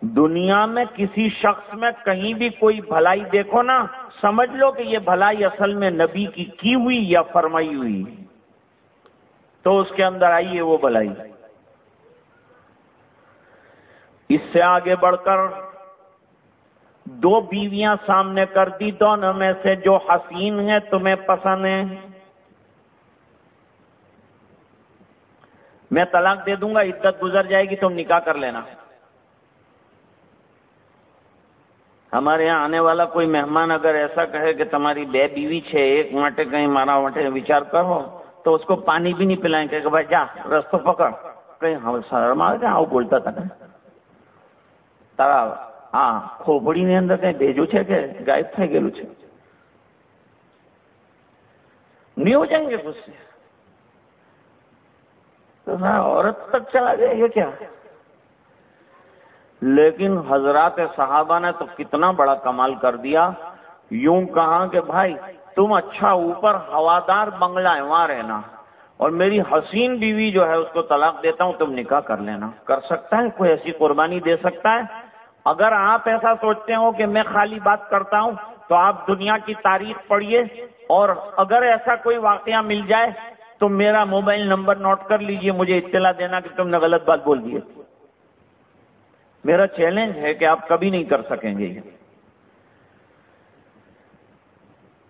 دنیا میں کسی شخص میں کہیں بھی کوئی بھلائی دیکھو نا، سمجھ لو کہ یہ بھلائی اصل میں نبی کی کی ہوئی یا فرمائی ہوئی۔ تو اس کے اندر آئی ہے وہ بھلائی۔ اس سے آگے بڑھ کر دو بیویاں سامنے کر دی، دونوں میں سے جو حسین ہیں تمہیں پسند ہیں۔ میں طلاق دے دوں گا، عدت گزر جائے گی تم نکاح کر لینا۔ ہمارے یہاں آنے والا کوئی مہمان اگر ایسا کہے کہ تمہاری بے بیوی چھ ایک مٹے کہیں مارا مٹے وچار کرو، تو اس کو پانی بھی نہیں پلائیں کہ بھائی جا، رستو پکڑ۔ کہیں ہم سر مار کے آؤ بولتا تھا تارا ہاں کھوپڑی نے اندر کہیں بھیجو چھ کہ گائب تھے گیلو چھ نہیں ہو جائیں گے ગુસ્સે تو ہاں، عورت تک چلا گیا یہ کیا؟ لیکن حضرات صحابہ نے تو کتنا بڑا کمال کر دیا۔ یوں کہا کہ بھائی، تم اچھا اوپر ہوادار بنگلہ ہے وہاں رہنا۔ اور میری حسین بیوی جو ہے، اس کو طلاق دیتا ہوں، تم نکاح کر لینا۔ کر سکتا ہے؟ کوئی ایسی قربانی دے سکتا ہے؟ اگر آپ ایسا سوچتے ہو کہ میں خالی بات کرتا ہوں، تو آپ دنیا کی تاریخ پڑھیے۔ اور اگر ایسا کوئی واقعہ مل جائے تو میرا موبائل نمبر نوٹ کر لیجیے، مجھے اطلاع دینا کہ تم نے غلط بات بول دی میرا چیلنج ہے کہ آپ کبھی نہیں کر سکیں گے۔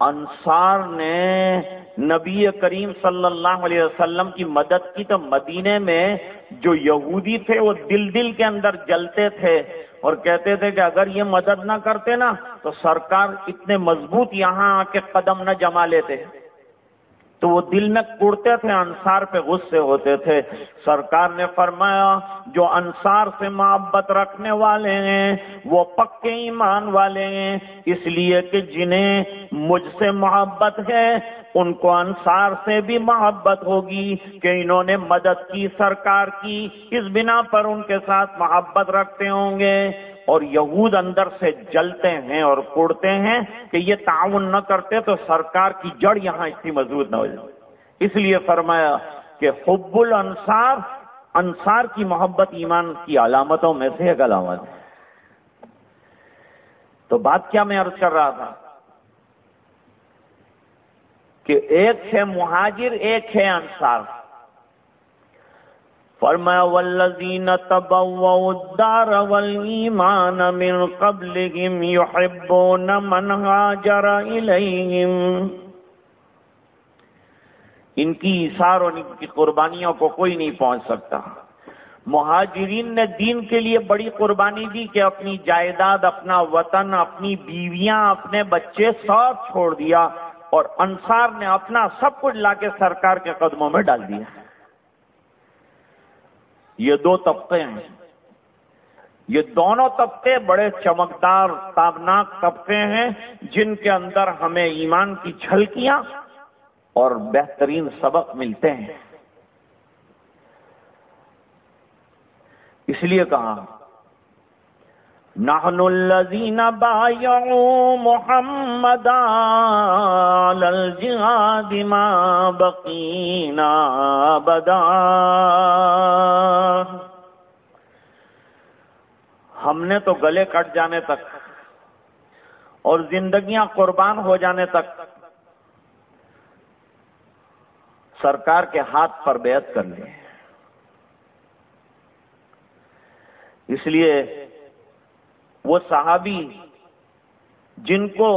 انصار نے نبی کریم صلی اللہ علیہ وسلم کی مدد کی تو مدینے میں جو یہودی تھے وہ دل دل کے اندر جلتے تھے اور کہتے تھے کہ اگر یہ مدد نہ کرتے نا تو سرکار اتنے مضبوط یہاں آ کے قدم نہ جما لیتے۔ تو وہ دل میں کوڑتے تھے انصار پہ غصے ہوتے تھے۔ سرکار نے فرمایا، جو انصار سے محبت رکھنے والے ہیں، وہ پکے ایمان والے ہیں۔ اس لیے کہ جنہیں مجھ سے محبت ہے، ان کو انصار سے بھی محبت ہوگی کہ انہوں نے مدد کی، سرکار کی۔ اس بنا پر ان کے ساتھ محبت رکھتے ہوں گے۔ اور یہود اندر سے جلتے ہیں اور کوڑتے ہیں کہ یہ تعاون نہ کرتے تو سرکار کی جڑ یہاں اتنی مضبوط نہ ہو جائے۔ اس لیے فرمایا کہ حب الانصار، انصار کی محبت ایمان کی علامتوں میں سے ایک علامت ہے۔ تو بات کیا میں عرض کر رہا تھا؟ کہ ایک ہے مہاجر، ایک ہے انصار۔ فرمایا والذین تبوؤوا الدار والایمان من قبلهم يحبون من هاجر الیہم ان کی اثار اور ان کی قربانیوں کو کوئی نہیں پہنچ سکتا۔ مہاجرین نے دین کے لیے بڑی قربانی دی کہ اپنی جائیداد، اپنا وطن، اپنی بیویاں، اپنے بچے سب چھوڑ دیا اور انصار نے اپنا سب کچھ لا کے سرکار کے قدموں میں ڈال دیا۔ یہ دو طبقے ہیں۔ یہ دونوں طبقے بڑے چمکدار، تابناک طبقے ہیں، جن کے اندر ہمیں ایمان کی چھلکیاں اور بہترین سبق ملتے ہیں۔ اس لیے کہا نحن الذين بايعوا محمدا على الجهاد ما بقينا بدا ہم نے تو گلے کٹ جانے تک اور زندگیاں قربان ہو جانے تک سرکار کے ہاتھ پر بیعت کر لی۔ اس لیے وہ صحابی جن کو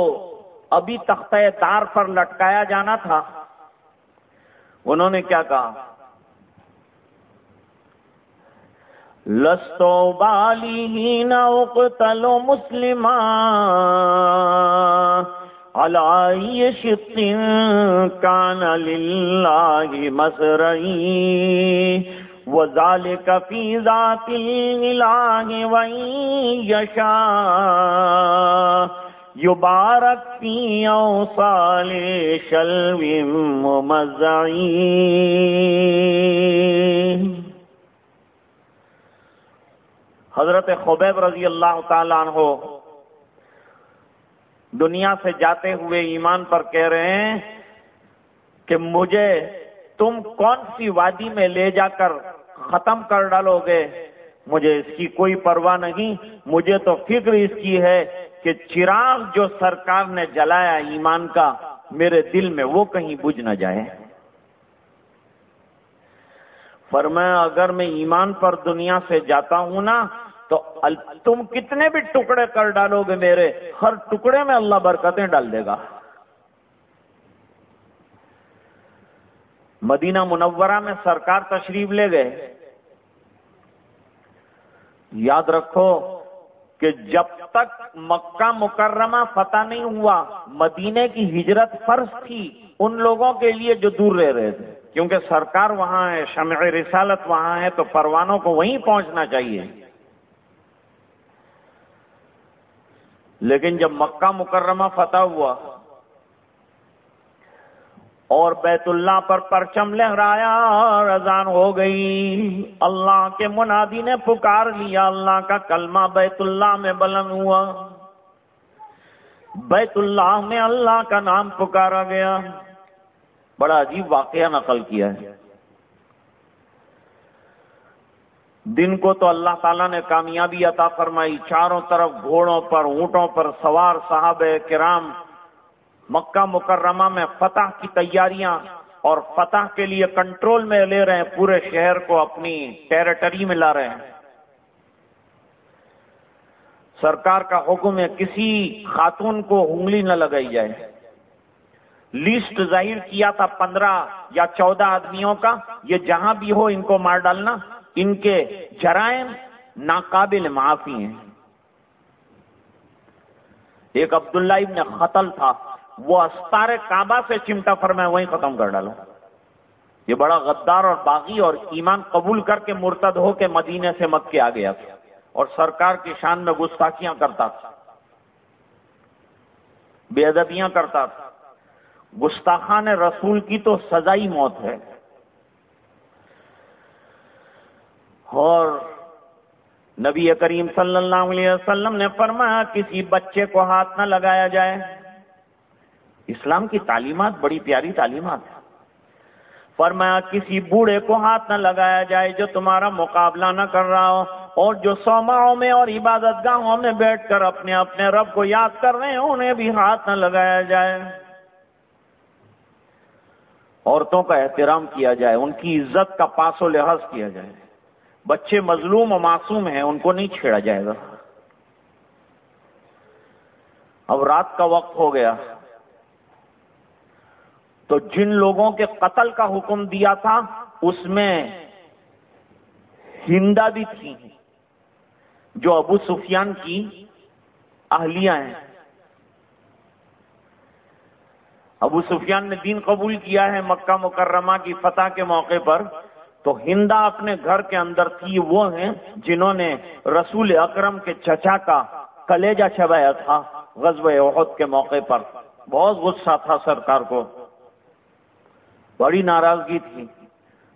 ابھی تختہ تار پر لٹکایا جانا تھا، انہوں نے کیا کہا؟ لستو بالی ہی نو مسلم علائی شتن کان للہ مسرئی وذالک فی ذات الہ وین یشا یبارک فی اوصال شلو ممزعی حضرت خبیب رضی اللہ تعالیٰ عنہ دنیا سے جاتے ہوئے ایمان پر کہہ رہے ہیں کہ مجھے تم کون سی وادی میں لے جا کر ختم کر ڈالو گے۔ مجھے اس کی کوئی پرواہ نہیں۔ مجھے تو فکر اس کی ہے کہ چراغ جو سرکار نے جلایا ایمان کا، میرے دل میں وہ کہیں بجھ نہ جائے۔ فرمایا، اگر میں ایمان پر دنیا سے جاتا ہوں نا، تو تم کتنے بھی ٹکڑے کر ڈالو گے میرے۔ ہر ٹکڑے میں اللہ برکتیں ڈال دے گا۔ مدینہ منورہ میں سرکار تشریف لے گئے۔ یاد رکھو کہ جب تک مکہ مکرمہ فتح نہیں ہوا مدینے کی ہجرت فرض تھی ان لوگوں کے لیے جو دور رہ رہے تھے۔ کیونکہ سرکار وہاں ہے، شمع رسالت وہاں ہے، تو پروانوں کو وہیں پہنچنا چاہیے۔ لیکن جب مکہ مکرمہ فتح ہوا اور بیت اللہ پر پرچم لہرایا، رضان ہو گئی۔ اللہ کے منادی نے پکار لیا، اللہ کا کلمہ بیت اللہ میں بلند ہوا۔ بیت اللہ میں اللہ کا نام پکارا گیا۔ بڑا عجیب واقعہ نقل کیا ہے۔ دن کو تو اللہ تعالیٰ نے کامیابی عطا فرمائی، چاروں طرف گھوڑوں پر، اونٹوں پر، سوار صاحب کرام مکہ مکرمہ میں فتح کی تیاریاں اور فتح کے لیے کنٹرول میں لے رہے ہیں، پورے شہر کو اپنی ٹیریٹری میں لا رہے ہیں۔ سرکار کا حکم ہے، کسی خاتون کو انگلی نہ لگائی جائے۔ لسٹ ظاہر کیا تھا پندرہ یا چودہ آدمیوں کا، یہ جہاں بھی ہو ان کو مار ڈالنا۔ ان کے جرائم ناقابل معافی ہیں۔ ایک عبداللہ ابن قتل تھا۔ وہ استار کعبہ سے چمٹا فرمائے وہیں ختم کر ڈالو یہ بڑا غدار اور باغی اور ایمان قبول کر کے مرتد ہو کے مدینے سے مکے آ گیا تھا اور سرکار کی شان میں گستاخیاں کرتا تھا۔ بے ادبیاں کرتا تھا۔ گستاخان رسول کی تو سزائی موت ہے۔ اور نبی کریم صلی اللہ علیہ وسلم نے فرمایا، کسی بچے کو ہاتھ نہ لگایا جائے۔ اسلام کی تعلیمات بڑی پیاری تعلیمات ہیں۔ فرمایا، کسی بوڑھے کو ہاتھ نہ لگایا جائے جو تمہارا مقابلہ نہ کر رہا ہو، اور جو سوماؤں میں اور عبادت گاہوں میں بیٹھ کر اپنے اپنے رب کو یاد کر رہے ہیں، انہیں بھی ہاتھ نہ لگایا جائے۔ عورتوں کا احترام کیا جائے، ان کی عزت کا پاس و لحاظ کیا جائے۔ بچے مظلوم و معصوم ہیں، ان کو نہیں چھیڑا جائے گا۔ اب رات کا وقت ہو گیا۔ تو جن لوگوں کے قتل کا حکم دیا تھا، اس میں ہندا بھی تھی۔ جو ابو سفیان کی اہلیہ ہیں۔ ابو سفیان نے دین قبول کیا ہے مکہ مکرمہ کی فتح کے موقع پر۔ تو ہندا اپنے گھر کے اندر تھی، وہ ہیں جنہوں نے رسول اکرم کے چچا کا کلیجہ چبایا تھا غزب عہد کے موقع پر۔ بہت غصہ تھا سرکار کو۔ بڑی ناراضگی تھی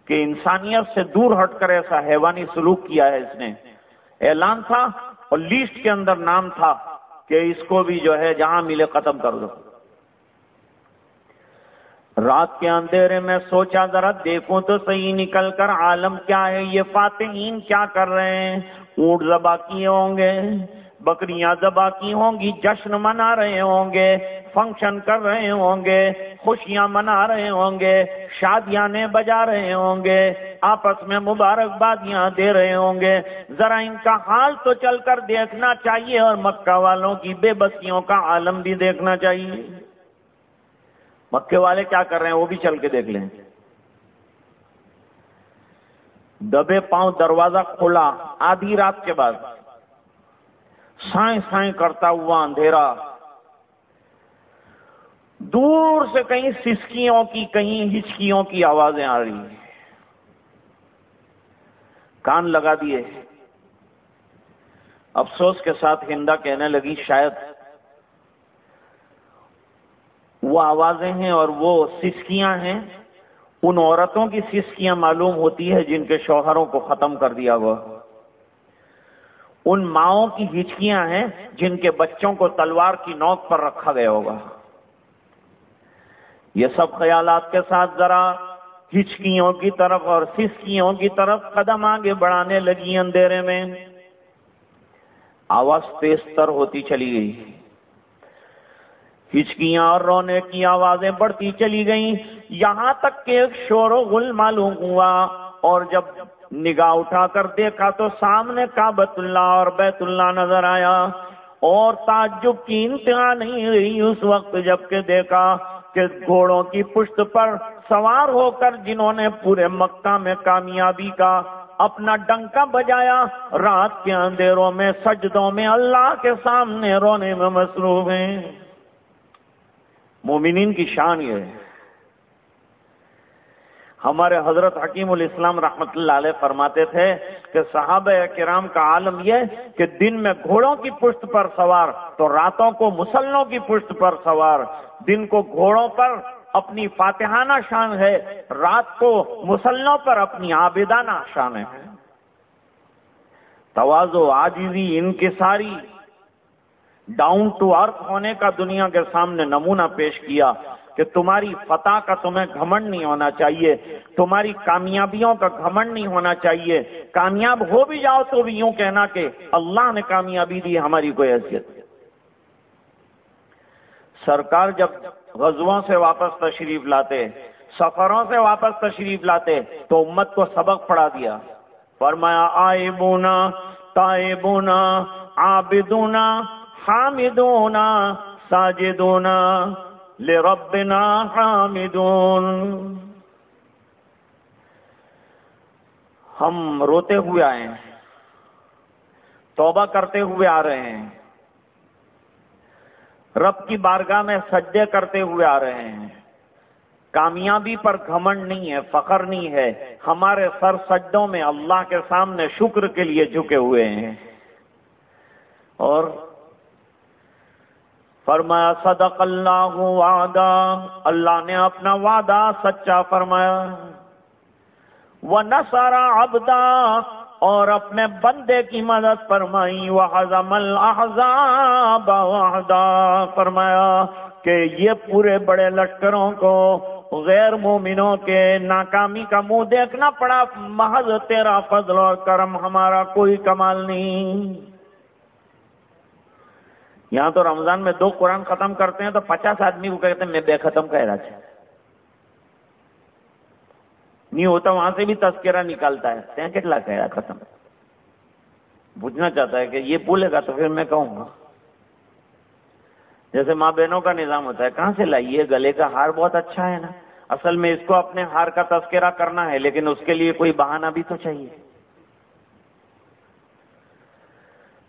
کہ انسانیت سے دور ہٹ کر ایسا حیوانی سلوک کیا ہے اس نے۔ اعلان تھا اور لیسٹ کے اندر نام تھا کہ اس کو بھی جو ہے جہاں ملے ختم کر دو۔ رات کے اندھیرے میں سوچا ذرا، دیکھوں تو صحیح نکل کر عالم کیا ہے، یہ فاتحین کیا کر رہے ہیں؟ اونٹ زبا کیے ہوں گے، بکریاں ذبح کی ہوں گی، جشن منا رہے ہوں گے۔ فنکشن کر رہے ہوں گے، خوشیاں منا رہے ہوں گے، شادیاں نے بجا رہے ہوں گے، آپس میں مبارکبادیاں دے رہے ہوں گے۔ ذرا ان کا حال تو چل کر دیکھنا چاہیے اور مکہ والوں کی بے بسیوں کا عالم بھی دیکھنا چاہیے۔ مکے والے کیا کر رہے ہیں؟ وہ بھی چل کے دیکھ لیں۔ دبے پاؤں دروازہ کھولا آدھی رات کے بعد سائیں سائیں کرتا ہوا اندھیرا۔ دور سے کہیں سسکیوں کی، کہیں ہچکیوں کی آوازیں آ رہی ہیں۔ کان لگا دیے۔ افسوس کے ساتھ ہندا کہنے لگی، شاید وہ آوازیں ہیں اور وہ سسکیاں ہیں۔ ان عورتوں کی سسکیاں معلوم ہوتی ہے جن کے شوہروں کو ختم کر دیا ہوا ان ماؤں کی ہچکیاں ہیں جن کے بچوں کو تلوار کی نوک پر رکھا گیا ہوگا۔ یہ سب خیالات کے ساتھ ذرا ہچکیوں کی طرف اور سسکیوں کی طرف قدم آگے بڑھانے لگی اندھیرے میں۔ آواز تیز تر ہوتی چلی گئی۔ ہچکیاں اور رونے کی آوازیں بڑھتی چلی گئیں۔ یہاں تک کہ ایک شور و غل معلوم ہوا اور جب نگاہ اٹھا کر دیکھا تو سامنے کابت اللہ اور بیت اللہ نظر آیا اور تعجب کی انتہا نہیں رہی۔ اس وقت جبکہ دیکھا کہ گھوڑوں کی پشت پر سوار ہو کر جنہوں نے پورے مکہ میں کامیابی کا اپنا ڈنکا بجایا، رات کے اندھیروں میں، سجدوں میں اللہ کے سامنے رونے میں مصروف ہیں۔ مومنین کی شان یہ ہے۔ ہمارے حضرت حکیم الاسلام رحمت اللہ علیہ فرماتے تھے کہ صحابہ کرام کا عالم یہ کہ دن میں گھوڑوں کی پشت پر سوار تو راتوں کو مسلوں کی پشت پر سوار۔ دن کو گھوڑوں پر اپنی فاتحانہ شان ہے، رات کو مسلوں پر اپنی عابدانہ شان ہے۔ توازو آجیزی ان کی ساری ڈاؤن ٹو ارتھ ہونے کا دنیا کے سامنے نمونہ پیش کیا۔ کہ تمہاری فتح کا تمہیں گھمنڈ نہیں ہونا چاہیے، تمہاری کامیابیوں کا گھمنڈ نہیں ہونا چاہیے۔ کامیاب ہو بھی جاؤ تو بھی یوں کہنا کہ اللہ نے کامیابی دی، ہماری کوئی حیثیت سرکار جب غزووں سے واپس تشریف لاتے، سفروں سے واپس تشریف لاتے، تو امت کو سبق پڑھا دیا۔ فرمایا آئے بونا تائے بونا آبدونا حامدونا، ساجدونا۔ لربنا حامدون۔ ہم روتے ہوئے آئے ہیں، توبہ کرتے ہوئے آ رہے ہیں۔ رب کی بارگاہ میں سجدے کرتے ہوئے آ رہے ہیں۔ کامیابی پر گھمنڈ نہیں ہے، فخر نہیں ہے۔ ہمارے سر سجدوں میں اللہ کے سامنے شکر کے لیے جھکے ہوئے ہیں۔ اور فرمایا، صدق اللہ وعدہ۔ اللہ نے اپنا وعدہ سچا فرمایا۔ وہ نسارا ابدا اور اپنے بندے کی مدد فرمائی۔ وہ حضم الحضاب وحدہ فرمایا کہ یہ پورے بڑے لشکروں کو، غیر مومنوں کے ناکامی کا منہ دیکھنا پڑا۔ محض تیرا فضل اور کرم ہمارا کوئی کمال نہیں۔ یہاں تو رمضان میں دو قرآن ختم کرتے ہیں تو پچاس آدمی کو کہتے ہیں میں بے ختم کہہ رہا تھا نہیں ہوتا وہاں سے بھی تذکرہ نکالتا ہے۔ کتلا کہہ رہا ختم۔ پوچھنا چاہتا ہے کہ یہ بولے گا تو پھر میں کہوں گا۔ جیسے ماں بہنوں کا نظام ہوتا ہے، کہاں سے لائیے؟ گلے کا ہار بہت اچھا ہے نا۔ اصل میں اس کو اپنے ہار کا تذکرہ کرنا ہے، لیکن اس کے لیے کوئی بہانہ بھی تو چاہیے۔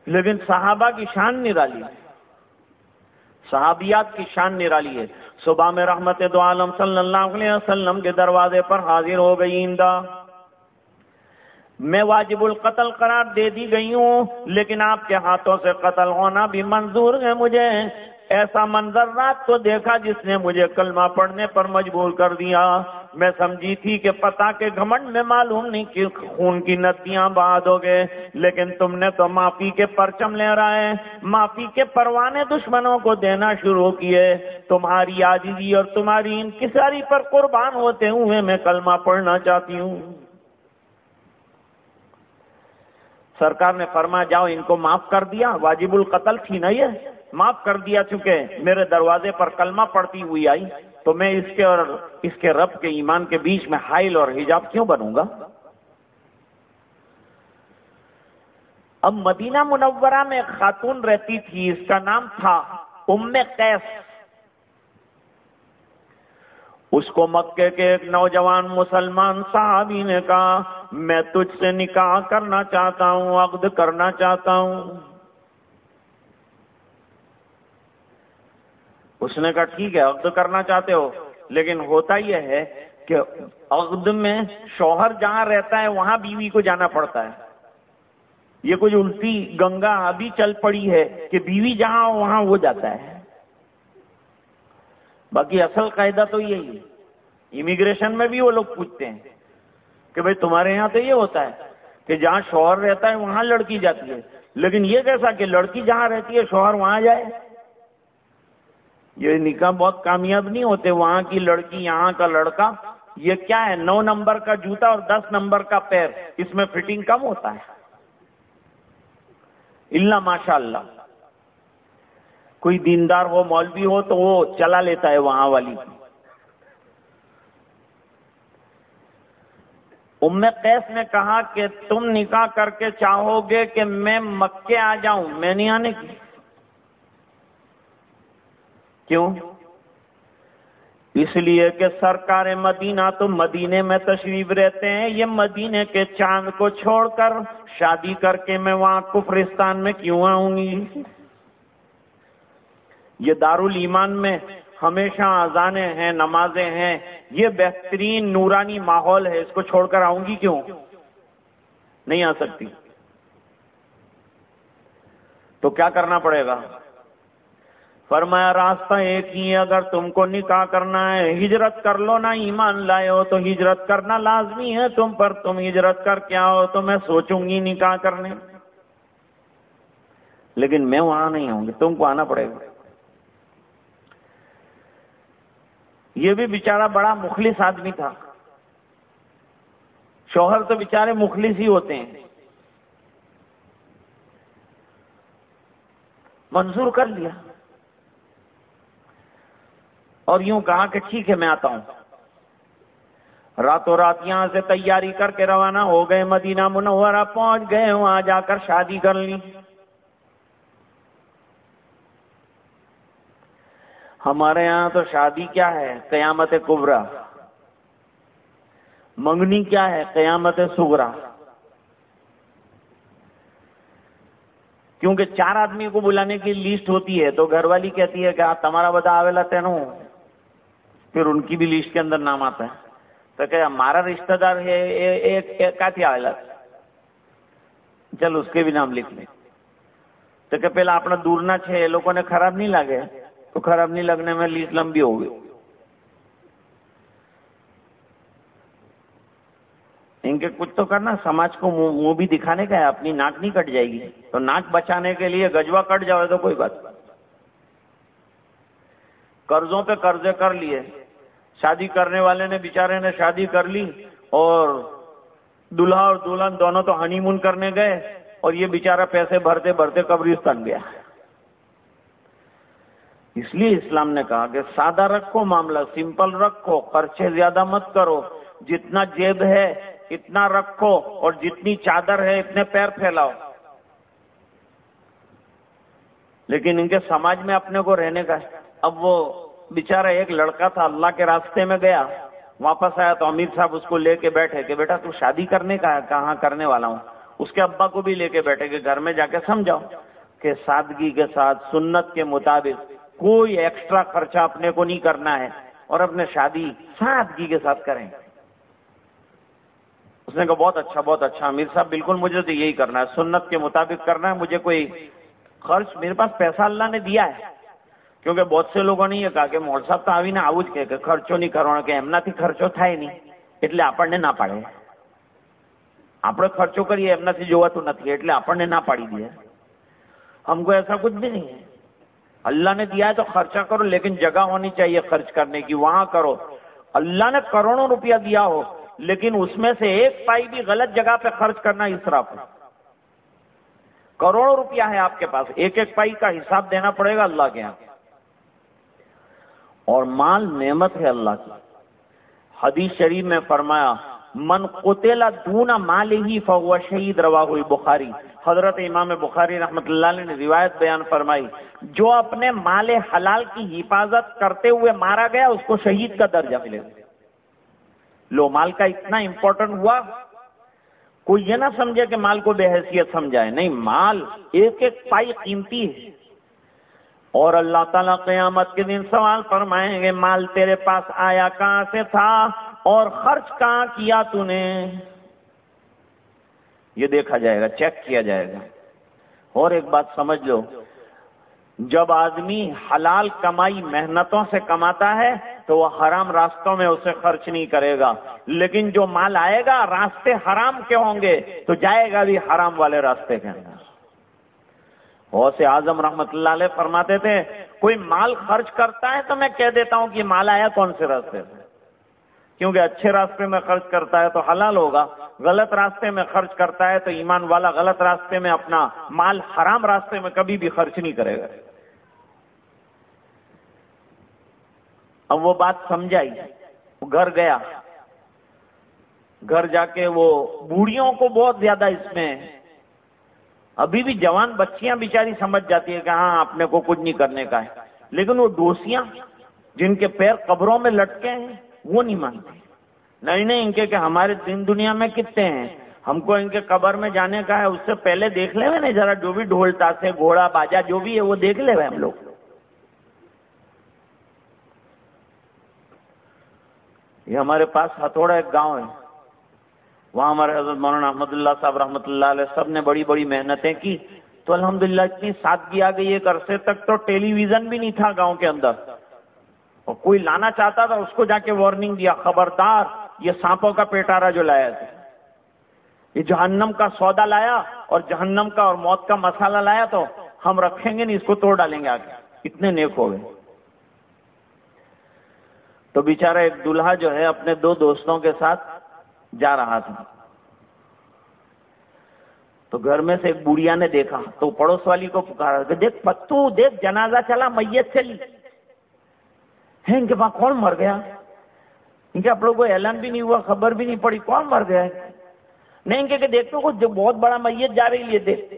لیکن صحابہ کی شان نرالی۔ صحابیات کی شان نرالی ہے۔ صبح میں رحمت دو عالم صلی اللہ علیہ وسلم کے دروازے پر حاضر ہو گئی اندہ میں واجب القتل قرار دے دی گئی ہوں، لیکن آپ کے ہاتھوں سے قتل ہونا بھی منظور ہے مجھے۔ ایسا منظر رات تو دیکھا جس نے مجھے کلمہ پڑھنے پر مجبور کر دیا۔ میں سمجھی تھی کہ پتا کے گھمنڈ میں معلوم نہیں کہ خون کی ندیاں باد ہو گئے، لیکن تم نے تو معافی کے پرچم لے رہا ہے معافی کے پروانے دشمنوں کو دینا شروع کیے۔ تمہاری آجی اور تمہاری انکساری پر قربان ہوتے ہوئے میں کلمہ پڑھنا چاہتی ہوں۔ سرکار نے فرما جاؤ ان کو معاف کر دیا، واجب القتل تھی نا یہ؟ معاف کر دیا چونکہ میرے دروازے پر کلمہ پڑتی ہوئی آئی، تو میں اس کے اور اس کے رب کے ایمان کے بیچ میں حائل اور حجاب کیوں بنوں گا؟ اب مدینہ منورہ میں ایک خاتون رہتی تھی، اس کا نام تھا ام قیس۔ اس کو مکے کے ایک نوجوان مسلمان صحابی نے کہا، میں تجھ سے نکاح کرنا چاہتا ہوں، عقد کرنا چاہتا ہوں۔ اس نے کہا، ٹھیک ہے، عقد کرنا چاہتے ہو. لیکن ہوتا یہ ہے کہ عقد میں شوہر جہاں رہتا ہے، وہاں بیوی کو جانا پڑتا ہے۔ یہ کچھ الٹی گنگا ابھی چل پڑی ہے کہ بیوی جہاں وہاں وہ جاتا ہے۔ باقی اصل قاعدہ تو یہی ہے۔ امیگریشن میں بھی وہ لوگ پوچھتے ہیں کہ بھائی تمہارے یہاں تو یہ ہوتا ہے کہ جہاں شوہر رہتا ہے، وہاں لڑکی جاتی ہے۔ لیکن یہ کیسا کہ لڑکی جہاں رہتی ہے، شوہر وہاں جائے۔ یہ نکاح بہت کامیاب نہیں ہوتے، وہاں کی لڑکی، یہاں کا لڑکا، یہ کیا ہے؟ نو نمبر کا جوتا اور دس نمبر کا پیر، اس میں فٹنگ کم ہوتا ہے؟ اللہ ماشاء اللہ کوئی دیندار ہو، مولوی ہو، تو وہ چلا لیتا ہے وہاں والی۔ ام قیس نے کہا کہ تم نکاح کر کے چاہو گے کہ میں مکے آ جاؤں، میں نہیں آنے کی۔ کیوں؟ اس لیے کہ سرکار مدینہ تو مدینے میں تشریف رہتے ہیں، یہ مدینے کے چاند کو چھوڑ کر شادی کر کے میں وہاں کفرستان میں کیوں آؤں گی؟ یہ دار ایمان میں ہمیشہ اذانیں ہیں، نمازیں ہیں، یہ بہترین نورانی ماحول ہے، اس کو چھوڑ کر آؤں گی کیوں؟ نہیں آ سکتی۔ تو کیا کرنا پڑے گا؟ فرمایا، راستہ ایک ہی ہے، اگر تم کو نکاح کرنا ہے، ہجرت کر لو نا، ایمان لائے ہو تو ہجرت کرنا لازمی ہے تم پر۔ تم ہجرت کر کے آؤ تو میں سوچوں گی نکاح کرنے۔ لیکن میں وہاں نہیں ہوں گی، تم کو آنا پڑے گا۔ یہ بھی بیچارہ بڑا مخلص آدمی تھا۔ شوہر تو بیچارے مخلص ہی ہوتے ہیں۔ منظور کر لیا۔ اور یوں کہا کہ ٹھیک ہے، میں آتا ہوں۔ راتوں رات یہاں سے تیاری کر کے روانہ ہو گئے، مدینہ منورہ پہنچ گئے وہاں جا کر شادی کر لی۔ ہمارے یہاں تو شادی کیا ہے؟ قیامت کبرا۔ منگنی کیا ہے؟ قیامت سگرا کیونکہ چار آدمی کو بلانے کی لسٹ ہوتی ہے، تو گھر والی کہتی ہے کہ آپ تمہارا بتا آویلا تینوں پھر ان کی بھی لسٹ کے اندر نام آتا ہے۔ تو کہ ہمارا رشتہ دار ہے ایک آویلا چل، اس کے بھی نام لکھ لیں۔ تو کہ پہلا اپنا دور نہ چھے، لوگوں نے خراب نہیں لگے۔ تو خراب نہیں لگنے میں لیس لمبی ہو گئی۔ ان کے کچھ تو کرنا، سماج کو منہ بھی دکھانے کا ہے، اپنی ناک نہیں کٹ جائے گی۔ تو ناک بچانے کے لیے گجوا کٹ جاؤ تو کوئی بات۔ قرضوں پہ قرضے کر لیے۔ شادی کرنے والے نے بیچارے نے شادی کر لی اور دلہا اور دلہن دونوں تو ہنی مون کرنے گئے اور یہ بیچارہ پیسے بھرتے بھرتے قبرستان گیا۔ اس لیے اسلام نے کہا کہ سادہ رکھو معاملہ، سمپل رکھو، خرچے زیادہ مت کرو۔ جتنا جیب ہے اتنا رکھو اور جتنی چادر ہے اتنے پیر پھیلاؤ۔ لیکن ان کے سماج میں اپنے کو رہنے کا ہے۔ اب وہ بیچارہ ایک لڑکا تھا، اللہ کے راستے میں گیا۔ واپس آیا تو امیر صاحب اس کو لے کے بیٹھے کہ بیٹا تو شادی کرنے کا ہے، کہاں کرنے والا ہوں؟ اس کے ابا کو بھی لے کے بیٹھے کہ گھر میں جا کے سمجھاؤ کہ سادگی کے ساتھ، سنت کے مطابق کوئی ایکسٹرا خرچہ اپنے کو نہیں کرنا ہے اور اپنے شادی سادگی کے ساتھ کریں۔ اس نے کہا، بہت اچھا بہت اچھا۔ امیر صاحب، بالکل مجھے تو یہی کرنا ہے۔ سنت کے مطابق کرنا ہے، مجھے کوئی خرچ، میرے پاس پیسہ اللہ نے دیا ہے۔ کیونکہ بہت سے લોકોને એ કહા કે મોલ સાહેબ તો આવીને આવું જ کہ કે ખર્ચો નહીં કરવાનો કે એમનાથી ખર્ચો થાય નહીં એટલે આપણને ના પાડે આપણે ખર્ચો કરીએ એમનાથી જોવાતું નથી એટલે આપણને ના પાડી દે હમકો એસા કુછ ભી નહીં اللہ نے دیا ہے تو خرچہ کرو، لیکن جگہ ہونی چاہیے خرچ کرنے کی، وہاں کرو۔ اللہ نے کروڑوں روپیہ دیا ہو، لیکن اس میں سے ایک پائی بھی غلط جگہ پہ خرچ کرنا اسراف ہے کروڑوں روپیہ ہے آپ کے پاس، ایک ایک پائی کا حساب دینا پڑے گا اللہ کے یہاں اور مال نعمت ہے اللہ کی۔ حدیث شریف میں فرمایا، من قتلا دونا مال ہی فہو شہید روا ہوئی بخاری حضرت امام بخاری رحمت اللہ علیہ نے روایت بیان فرمائی، جو اپنے مال حلال کی حفاظت کرتے ہوئے مارا گیا، اس کو شہید کا درجہ ملے گا۔ لو، مال کا اتنا امپورٹنٹ ہوا، کوئی یہ نہ سمجھے کہ مال کو بے حیثیت سمجھائے۔ نہیں، مال ایک ایک پائی قیمتی ہے۔ اور اللہ تعالیٰ قیامت کے دن سوال فرمائیں گے، مال تیرے پاس آیا کہاں سے تھا؟ اور خرچ کہاں کیا تو نے یہ دیکھا جائے گا، چیک کیا جائے گا۔ اور ایک بات سمجھ لو، جب آدمی حلال کمائی محنتوں سے کماتا ہے تو وہ حرام راستوں میں اسے خرچ نہیں کرے گا۔ لیکن جو مال آئے گا، راستے حرام کے ہوں گے، تو جائے گا بھی حرام والے راستے کے اندر۔ سے اعظم رحمت اللہ علیہ فرماتے تھے، کوئی مال خرچ کرتا ہے تو میں کہہ دیتا ہوں کہ مال آیا کون سے راستے سے؟ کیونکہ اچھے راستے میں خرچ کرتا ہے تو حلال ہوگا، غلط راستے میں خرچ کرتا ہے تو ایمان والا غلط راستے میں اپنا مال حرام راستے میں کبھی بھی خرچ نہیں کرے گا۔ اب وہ بات سمجھائی گھر گیا۔ گھر جا کے وہ بوڑھیوں کو بہت زیادہ اس میں ابھی بھی جوان بچیاں بیچاری سمجھ جاتی ہے کہ ہاں اپنے کو کچھ نہیں کرنے کا ہے۔ لیکن وہ ڈوسیاں جن کے پیر قبروں میں لٹکے ہیں، وہ نہیں مانتے۔ نہیں نہیں، ان کے کہ ہمارے دن دنیا میں کتنے ہیں؟ ہم کو ان کے قبر میں جانے کا ہے، اس سے پہلے دیکھ لے نہیں ذرا جو بھی ڈھولتا سے گھوڑا، باجا، جو بھی ہے، وہ دیکھ لے ہم لوگ۔ یہ ہمارے پاس ہتھوڑا ایک گاؤں ہے۔ وہاں ہمارے حضرت مولانا احمد اللہ صاحب رحمۃ اللہ علیہ سب نے بڑی بڑی محنتیں کی۔ تو الحمدللہ اتنی سادگی آ گئی ایک عرصے تک تو ٹیلی ویژن بھی نہیں تھا گاؤں کے اندر۔ اور کوئی لانا چاہتا تھا اس کو جا کے وارننگ دیا، خبردار، یہ سانپوں کا پیٹارا جو لایا تھا یہ جہنم کا سودا لایا اور جہنم کا اور موت کا مسالہ لایا تو ہم رکھیں گے نہیں، اس کو توڑ ڈالیں گے آگے۔ اتنے نیک ہو گئے۔ تو بیچارہ ایک دلہا جو ہے اپنے دو دوستوں کے ساتھ جا رہا تھا۔ تو گھر میں سے ایک بڑھیا نے دیکھا، تو پڑوس والی کو پکارا کہ دیکھ پتو، دیکھ جنازہ چلا، میت چلی۔ ہے ان کے پاس کون مر گیا؟ ان کے آپ لوگوں کو اعلان بھی نہیں ہوا، خبر بھی نہیں پڑی، کون مر گیا؟ نہیں کہ دیکھتے کچھ جو بہت بڑا میت جا رہی ہے دیکھ۔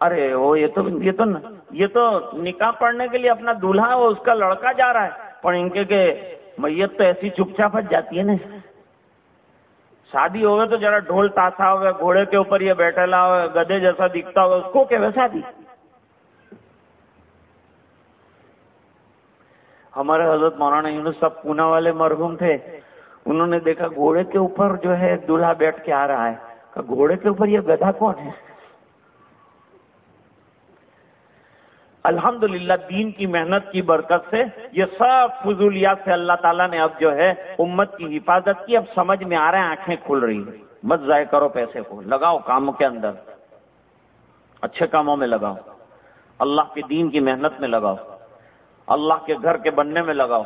ارے، وہ یہ تو یہ تو یہ تو نکاح پڑھنے کے لیے اپنا دلہا اس کا لڑکا جا رہا ہے۔ پر ان کے کہ میت تو ایسی چپ چاپ جاتی ہے نا۔ شادی ہوگا تو جرا ڈھول تاسا ہوگا، گھوڑے کے اوپر یہ بیٹھا ہوا گدے جیسا دکھتا ہوگا، اس کو کہ شادی ہمارے حضرت مولانا یونس صاحب پونا والے مرحوم تھے، انہوں نے دیکھا گھوڑے کے اوپر جو ہے دلہا بیٹھ کے آ رہا ہے گھوڑے کے اوپر یہ گدھا کون ہے؟ الحمد دین کی محنت کی برکت سے یہ سب فضولیات سے اللہ تعالیٰ نے اب جو ہے امت کی حفاظت کی۔ اب سمجھ میں آ رہے ہیں، آنکھیں کھل رہی مت ضائع کرو پیسے کو۔ لگاؤ کاموں کے اندر۔ اچھے کاموں میں لگاؤ۔ اللہ کے دین کی محنت میں لگاؤ۔ اللہ کے گھر کے بننے میں لگاؤ۔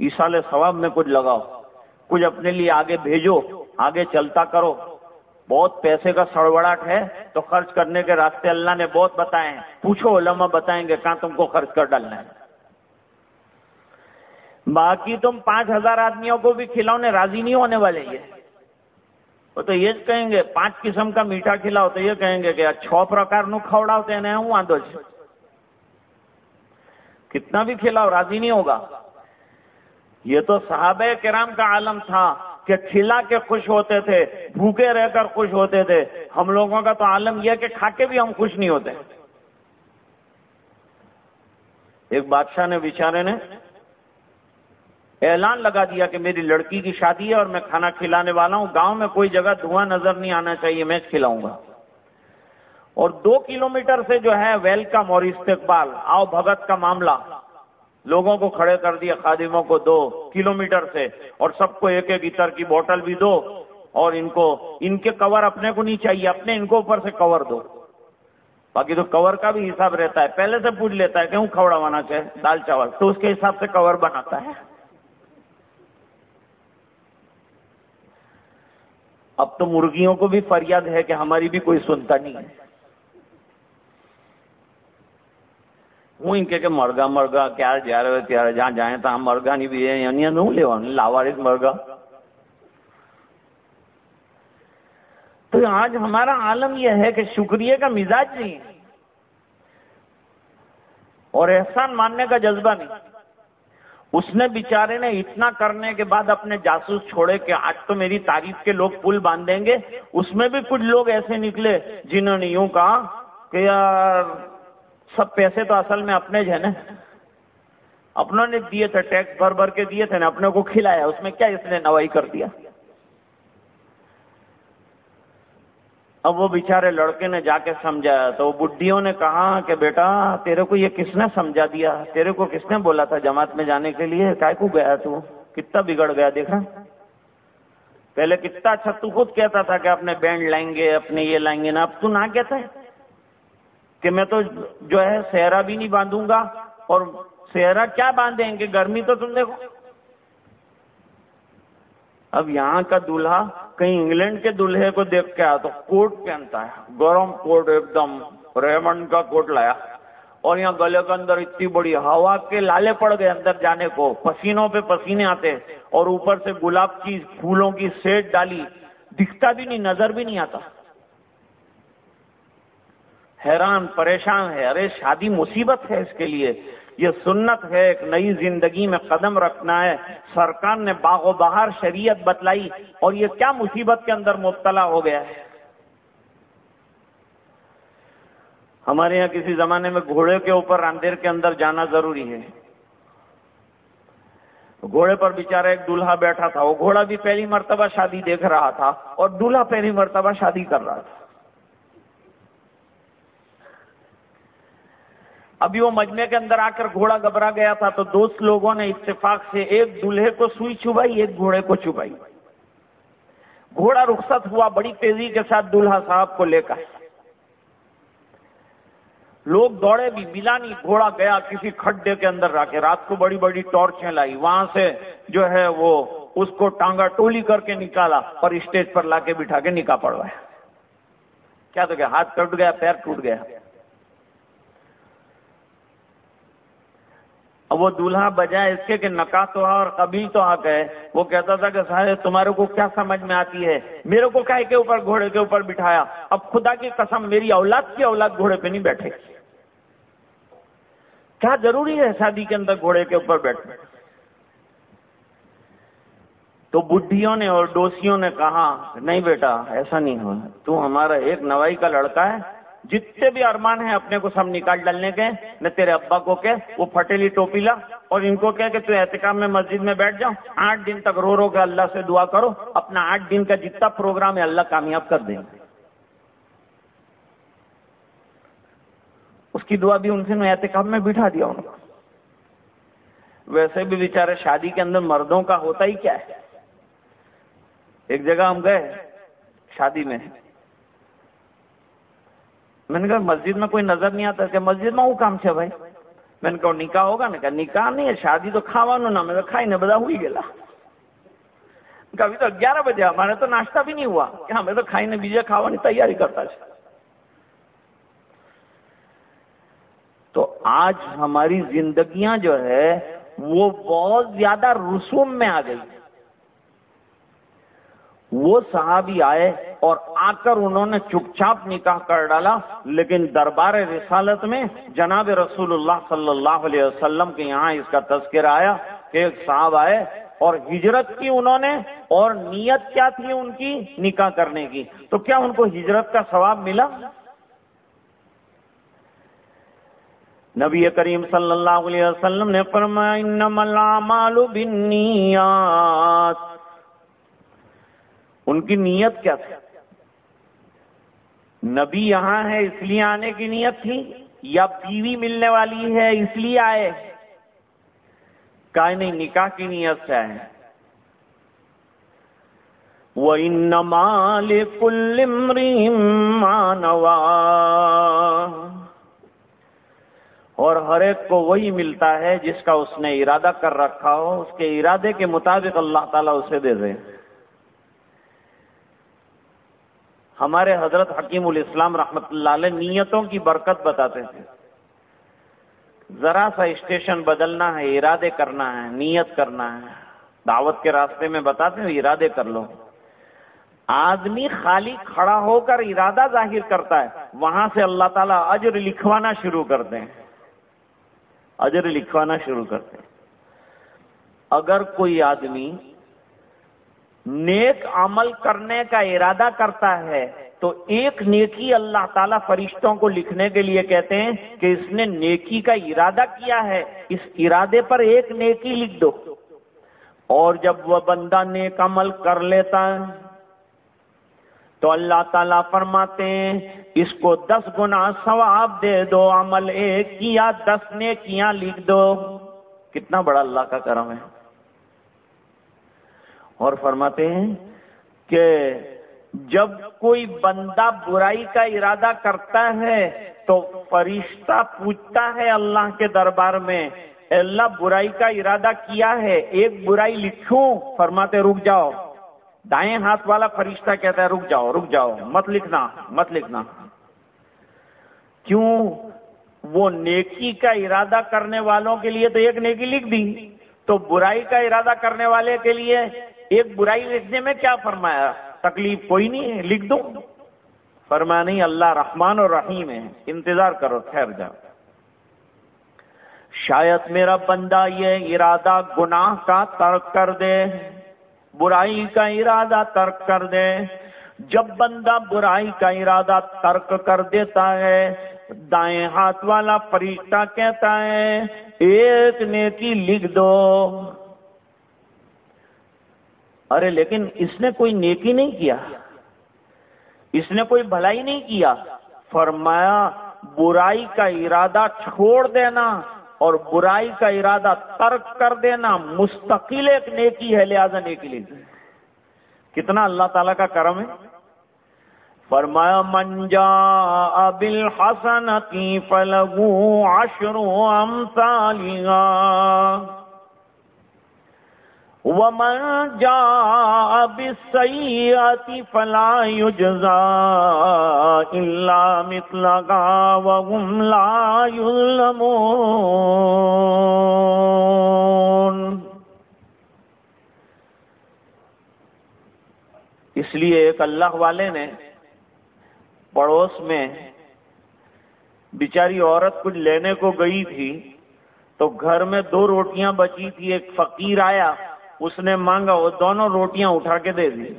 عیسال ثواب میں کچھ لگاؤ۔ کچھ اپنے لیے آگے بھیجو، آگے چلتا کرو۔ بہت پیسے کا سڑوڑاٹ ہے، تو خرچ کرنے کے راستے اللہ نے بہت بتائے ہیں۔ پوچھو علماء بتائیں گے، کہاں تم کو خرچ کر ڈالنا ہے؟ باقی تم پانچ ہزار آدمیوں کو بھی کھلاؤ راضی نہیں ہونے والے یہ۔ وہ تو یہ کہیں گے، پانچ قسم کا میٹھا کھلاؤ، تو یہ کہیں گے کہ چھ پرکار نو کھوڑاؤ ہیں ہوں آدھو جی۔ کتنا بھی کھلاؤ، راضی نہیں ہوگا۔ یہ تو صحابہ کرام کا عالم تھا۔ کہ کھلا کے خوش ہوتے تھے، بھوکے رہ کر خوش ہوتے تھے۔ ہم لوگوں کا تو عالم یہ کہ کھا کے بھی ہم خوش نہیں ہوتے۔ ایک بادشاہ نے بیچارے نے اعلان لگا دیا کہ میری لڑکی کی شادی ہے اور میں کھانا کھلانے والا ہوں۔ گاؤں میں کوئی جگہ دھواں نظر نہیں آنا چاہیے، میں کھلاؤں گا۔ اور دو کلومیٹر سے جو ہے ویلکم اور استقبال۔ آؤ، بھگت کا معاملہ۔ لوگوں کو کھڑے کر دیا، خادموں کو دو کلومیٹر سے، اور سب کو ایک ایک اتر کی بوٹل بھی دو، اور ان کو، ان کے کور اپنے کو نہیں چاہیے، اپنے ان کو اوپر سے کور دو۔ باقی تو کور کا بھی حساب رہتا ہے۔ پہلے سے پوچھ لیتا ہے کیوں کھوڑا چاہے دال چاول۔ تو اس کے حساب سے کور بناتا ہے۔ اب تو مرغیوں کو بھی فریاد ہے کہ ہماری بھی کوئی سنتا نہیں ہے۔ હું એમ કે મરઘા મરઘા ક્યારે જ્યારે ત્યારે જ્યાં જાય ત્યાં મરઘાની બી એની અંદર શું લેવાનું લાવાડી મરઘા تو آج ہمارا عالم یہ ہے کہ شکریہ کا مزاج نہیں اور احسان ماننے کا جذبہ نہیں اس نے بیچارے نے اتنا کرنے کے بعد اپنے جاسوس چھوڑے کہ آج تو میری تعریف کے لوگ پل باندھیں گے اس میں بھی کچھ لوگ ایسے نکلے جنہوں نے یوں کہا کہ یار سب پیسے تو اصل میں اپنے جو ہے نا اپنوں نے دیے تھے ٹیکس، بھر بھر کے دیے تھے نا اپنے کو کھلایا، اس میں کیا اس نے نوائی کر دیا؟ اب وہ بیچارے لڑکے نے جا کے سمجھایا، تو وہ بڈھیوں نے کہا کہ بیٹا، تیرے کو یہ کس نے سمجھا دیا؟ تیرے کو کس نے بولا تھا جماعت میں جانے کے لیے؟ کائے کو گیا تو؟ کتنا بگڑ گیا دیکھا پہلے کتنا اچھا تو خود کہتا تھا کہ اپنے بینڈ لائیں گے، اپنے یہ لائیں گے، نا اب تو نہ کہتا ہے۔ کہ میں تو جو ہے سہرا بھی نہیں باندھوں گا اور سہرا کیا باندھیں گے؟ گرمی تو تم دیکھو۔ اب یہاں کا دلہا کہیں انگلینڈ کے دلہے کو دیکھ کے آیا تو کوٹ پہنتا ہے۔ گرم کوٹ ایک دم ریمنڈ کا کوٹ لایا۔ اور یہاں گلے کے اندر اتنی بڑی ہوا کے لالے پڑ گئے اندر جانے کو۔ پسینوں پہ پسینے آتے اور اوپر سے گلاب کی پھولوں کی سیٹ ڈالی۔ دکھتا بھی نہیں، نظر بھی نہیں آتا۔ حیران، پریشان ہے۔ ارے، شادی مصیبت ہے اس کے لیے۔ یہ سنت ہے، ایک نئی زندگی میں قدم رکھنا ہے۔ سرکار نے باغ و بہار شریعت بتلائی اور یہ کیا مصیبت کے اندر مبتلا ہو گیا ہے؟ ہمارے یہاں کسی زمانے میں گھوڑے کے اوپر اندھیر کے اندر جانا ضروری ہے۔ گھوڑے پر بیچارہ ایک دلہا بیٹھا تھا۔ وہ گھوڑا بھی پہلی مرتبہ شادی دیکھ رہا تھا اور دلہا پہلی مرتبہ شادی کر رہا تھا۔ ابھی وہ مجمے کے اندر آ کر گھوڑا گھبرا گیا تھا تو دوست لوگوں نے اتفاق سے ایک دلہے کو سوئی چبائی، ایک گھوڑے کو چبائی۔ گھوڑا رخصت ہوا، بڑی تیزی کے ساتھ دلہا صاحب کو لے کر۔ لوگ دوڑے بھی، ملا نہیں، گھوڑا گیا، کسی کھڈے کے اندر رکھے رات کو بڑی بڑی ٹارچیں لائی، وہاں سے جو ہے وہ اس کو ٹانگا ٹولی کر کے نکالا اور اسٹیج پر لا کے بٹھا کے نکاح پڑوایا کیا تو کہ ہاتھ ٹوٹ گیا، پیر ٹوٹ گیا۔ اب وہ دولہا بجائے اس کے کہ نکاح تو اور قبیل تو آ گئے۔ وہ کہتا تھا کہ صاحب تمہارے کو کیا سمجھ میں آتی ہے؟ میرے کو کہے کے اوپر گھوڑے کے اوپر بٹھایا۔ اب خدا کی قسم میری اولاد کی اولاد گھوڑے پہ نہیں بیٹھے۔ کیا ضروری ہے شادی کے اندر گھوڑے کے اوپر بیٹھنے تو بڈھیوں نے اور ڈوسیوں نے کہا، نہیں بیٹا، ایسا نہیں ہو تو ہمارا ایک نوائی کا لڑکا ہے جتنے بھی ارمان ہیں اپنے کو سب نکال ڈالنے کے، نہ تیرے ابا کو کہ وہ پھٹیلی ٹوپی لا، اور ان کو کہ تو احتکام میں مسجد میں بیٹھ جاؤ آٹھ دن تک رو رو کے اللہ سے دعا کرو، اپنا آٹھ دن کا جتنا پروگرام ہے اللہ کامیاب کر دیں اس کی دعا بھی ان سے میں احتکاب میں بٹھا دیا ان کو۔ ویسے بھی بیچارے شادی کے اندر مردوں کا ہوتا ہی کیا ہے؟ ایک جگہ ہم گئے، شادی میں۔ میں نے کہا، مسجد میں کوئی نظر نہیں آتا؟ کہ مسجد میں وہ کام سے بھائی؟ میں نے کہا، نکاح ہوگا؟ نا کہا، نکاح نہیں ہے، شادی تو کھاوا نا میں کھائی نے، بدا ہوئی گلا۔ کبھی تو گیارہ بجے، ہمارے تو ناشتہ بھی نہیں ہوا۔ کہ ہمیں تو کھائی نے بیجے کھاوا تیاری کرتا ہے تو آج ہماری زندگیاں جو ہے، وہ بہت زیادہ رسوم میں آ گئی۔ وہ صحابی آئے اور آ کر انہوں نے چپ چاپ نکاح کر ڈالا، لیکن دربار رسالت میں جناب رسول اللہ صلی اللہ علیہ وسلم کے یہاں اس کا تذکر آیا کہ ایک صاحب آئے اور ہجرت کی انہوں نے اور نیت کیا تھی ان کی نکاح کرنے کی۔ تو کیا ان کو ہجرت کا ثواب ملا؟ نبی کریم صلی اللہ علیہ وسلم نے فرمایا، انما الاعمال بالنیات ان کی نیت کیا تھی؟ نبی یہاں ہے اس لیے آنے کی نیت تھی؟ یا بیوی ملنے والی ہے، اس لیے آئے؟ کائے نہیں نکاح کی نیت سے آئے وَإِنَّمَا لِكُلِّ امْرِئٍ مَّا نَوَى۔ اور ہر ایک کو وہی ملتا ہے جس کا اس نے ارادہ کر رکھا ہو، اس کے ارادے کے مطابق اللہ تعالیٰ اسے دے دے۔ ہمارے حضرت حکیم الاسلام رحمت اللہ علیہ نیتوں کی برکت بتاتے تھے ذرا سا اسٹیشن بدلنا ہے، ارادے کرنا ہے، نیت کرنا ہے۔ دعوت کے راستے میں بتاتے ہیں، ارادے کر لو۔ آدمی خالی کھڑا ہو کر ارادہ ظاہر کرتا ہے، وہاں سے اللہ تعالیٰ اجر لکھوانا شروع کرتے ہیں اجر لکھوانا شروع کرتے اگر کوئی آدمی نیک عمل کرنے کا ارادہ کرتا ہے تو ایک نیکی اللہ تعالیٰ فرشتوں کو لکھنے کے لیے کہتے ہیں کہ اس نے نیکی کا ارادہ کیا ہے، اس ارادے پر ایک نیکی لکھ دو۔ اور جب وہ بندہ نیک عمل کر لیتا ہے تو اللہ تعالیٰ فرماتے ہیں، اس کو دس گنا ثواب دے دو، عمل ایک کیا، دس نے کیا لکھ دو۔ کتنا بڑا اللہ کا کرم ہے۔ اور فرماتے ہیں کہ جب کوئی بندہ برائی کا ارادہ کرتا ہے تو فرشتہ پوچھتا ہے اللہ کے دربار میں اللہ برائی کا ارادہ کیا ہے؟ ایک برائی لکھوں، فرماتے رک جاؤ۔ دائیں ہاتھ والا فرشتہ کہتا ہے، رک جاؤ رک جاؤ، مت لکھنا مت لکھنا۔ کیوں؟ وہ نیکی کا ارادہ کرنے والوں کے لیے تو ایک نیکی لکھ دی۔ تو برائی کا ارادہ کرنے والے کے لیے ایک برائی لکھنے میں کیا فرمایا؟ تکلیف کوئی نہیں ہے، لکھ دو۔ فرمایا نہیں، اللہ رحمان اور رحیم ہے انتظار کرو، ٹھہر جاؤ۔ شاید میرا بندہ یہ ارادہ گناہ کا ترک کر دے، برائی کا ارادہ ترک کر دے۔ جب بندہ برائی کا ارادہ ترک کر دیتا ہے، دائیں ہاتھ والا فرشتہ کہتا ہے، ایک نیکی لکھ دو۔ ارے لیکن اس نے کوئی نیکی نہیں کیا۔ اس نے کوئی بھلائی نہیں کیا۔ فرمایا، برائی کا ارادہ چھوڑ دینا اور برائی کا ارادہ ترک کر دینا مستقل ایک نیکی ہے، لہذا نیکی لے کتنا اللہ تعالیٰ کا کرم ہے۔ فرمایا منجا ابل حسن کی فلگو آشرو ومن جاء بالسيئة فلا يجزى إلا مثلها وهم لا يظلمون اس لیے ایک اللہ والے نے پڑوس میں بیچاری عورت کچھ لینے کو گئی تھی تو گھر میں دو روٹیاں بچی تھی، ایک فقیر آیا اس نے مانگا، وہ دونوں روٹیاں اٹھا کے دے دی۔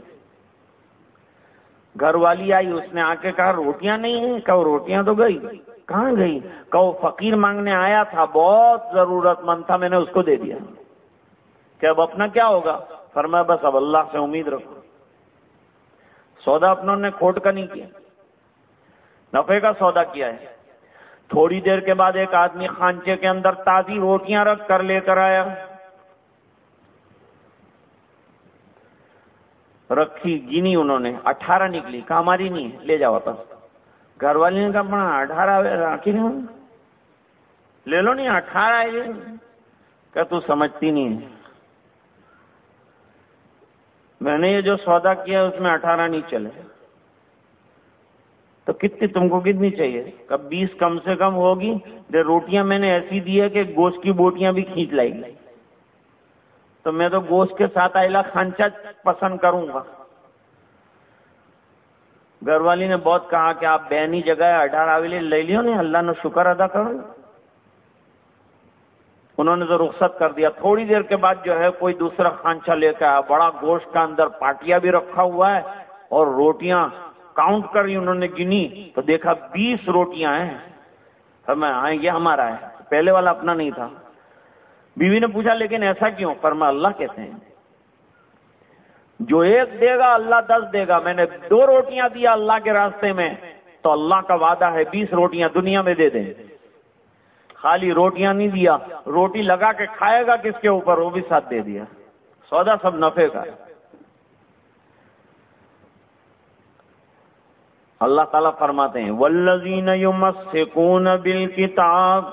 گھر والی آئی، اس نے آ کے کہا، روٹیاں نہیں ہیں؟ کہ روٹیاں تو گئی۔ کہاں گئی؟ کہ وہ فقیر مانگنے آیا تھا، بہت ضرورت مند تھا، میں نے اس کو دے دیا۔ کہ اب اپنا کیا ہوگا؟ فرمایا، بس اب اللہ سے امید رکھو۔ سودا اپنوں نے کھوٹ کا نہیں کیا۔ نفے کا سودا کیا ہے۔ تھوڑی دیر کے بعد ایک آدمی خانچے کے اندر تازی روٹیاں رکھ کر لے کر آیا۔ رکھی گنی انہوں نے اٹھارہ نکلی کہا ہماری نہیں لے جاؤ واپس گھر والے نے کہا اٹھارہ رکھی نہیں لے لو نہیں اٹھارہ ہے کہ تو سمجھتی نہیں ہے میں نے یہ جو سودا کیا اس میں اٹھارہ نہیں چلے تو کتنی تم کو کتنی چاہیے کب بیس کم سے کم ہوگی روٹیاں میں نے ایسی دی ہے کہ گوشت کی بوٹیاں بھی کھینچ لائی گئی تو میں تو گوشت کے ساتھ آئلہ کھانچا پسند کروں گا۔ گھر والی نے بہت کہا کہ آپ بہنی جگہ اٹھارہ لے لیو، نہیں اللہ نے شکر ادا کرو انہوں نے تو رخصت کر دیا۔ تھوڑی دیر کے بعد جو ہے کوئی دوسرا خانچا لے کے آیا۔ بڑا گوشت کا اندر پاٹیا بھی رکھا ہوا ہے اور روٹیاں کاؤنٹ کری انہوں نے گنی۔ تو دیکھا بیس روٹیاں ہیں۔ ہمیں ہاں، یہ ہمارا ہے۔ پہلے والا اپنا نہیں تھا۔ بیوی نے پوچھا لیکن ایسا کیوں؟ فرما اللہ کہتے ہیں؟ جو ایک دے گا، اللہ دس دے گا۔ میں نے دو روٹیاں دیا اللہ کے راستے میں، تو اللہ کا وعدہ ہے بیس روٹیاں دنیا میں دے دیں۔ خالی روٹیاں نہیں دیا، روٹی لگا کے کھائے گا کس کے اوپر؟ وہ بھی ساتھ دے دیا۔ سودا سب نفے کا۔ اللہ تعالیٰ فرماتے ہیں ولزین یمسکون بالکتاب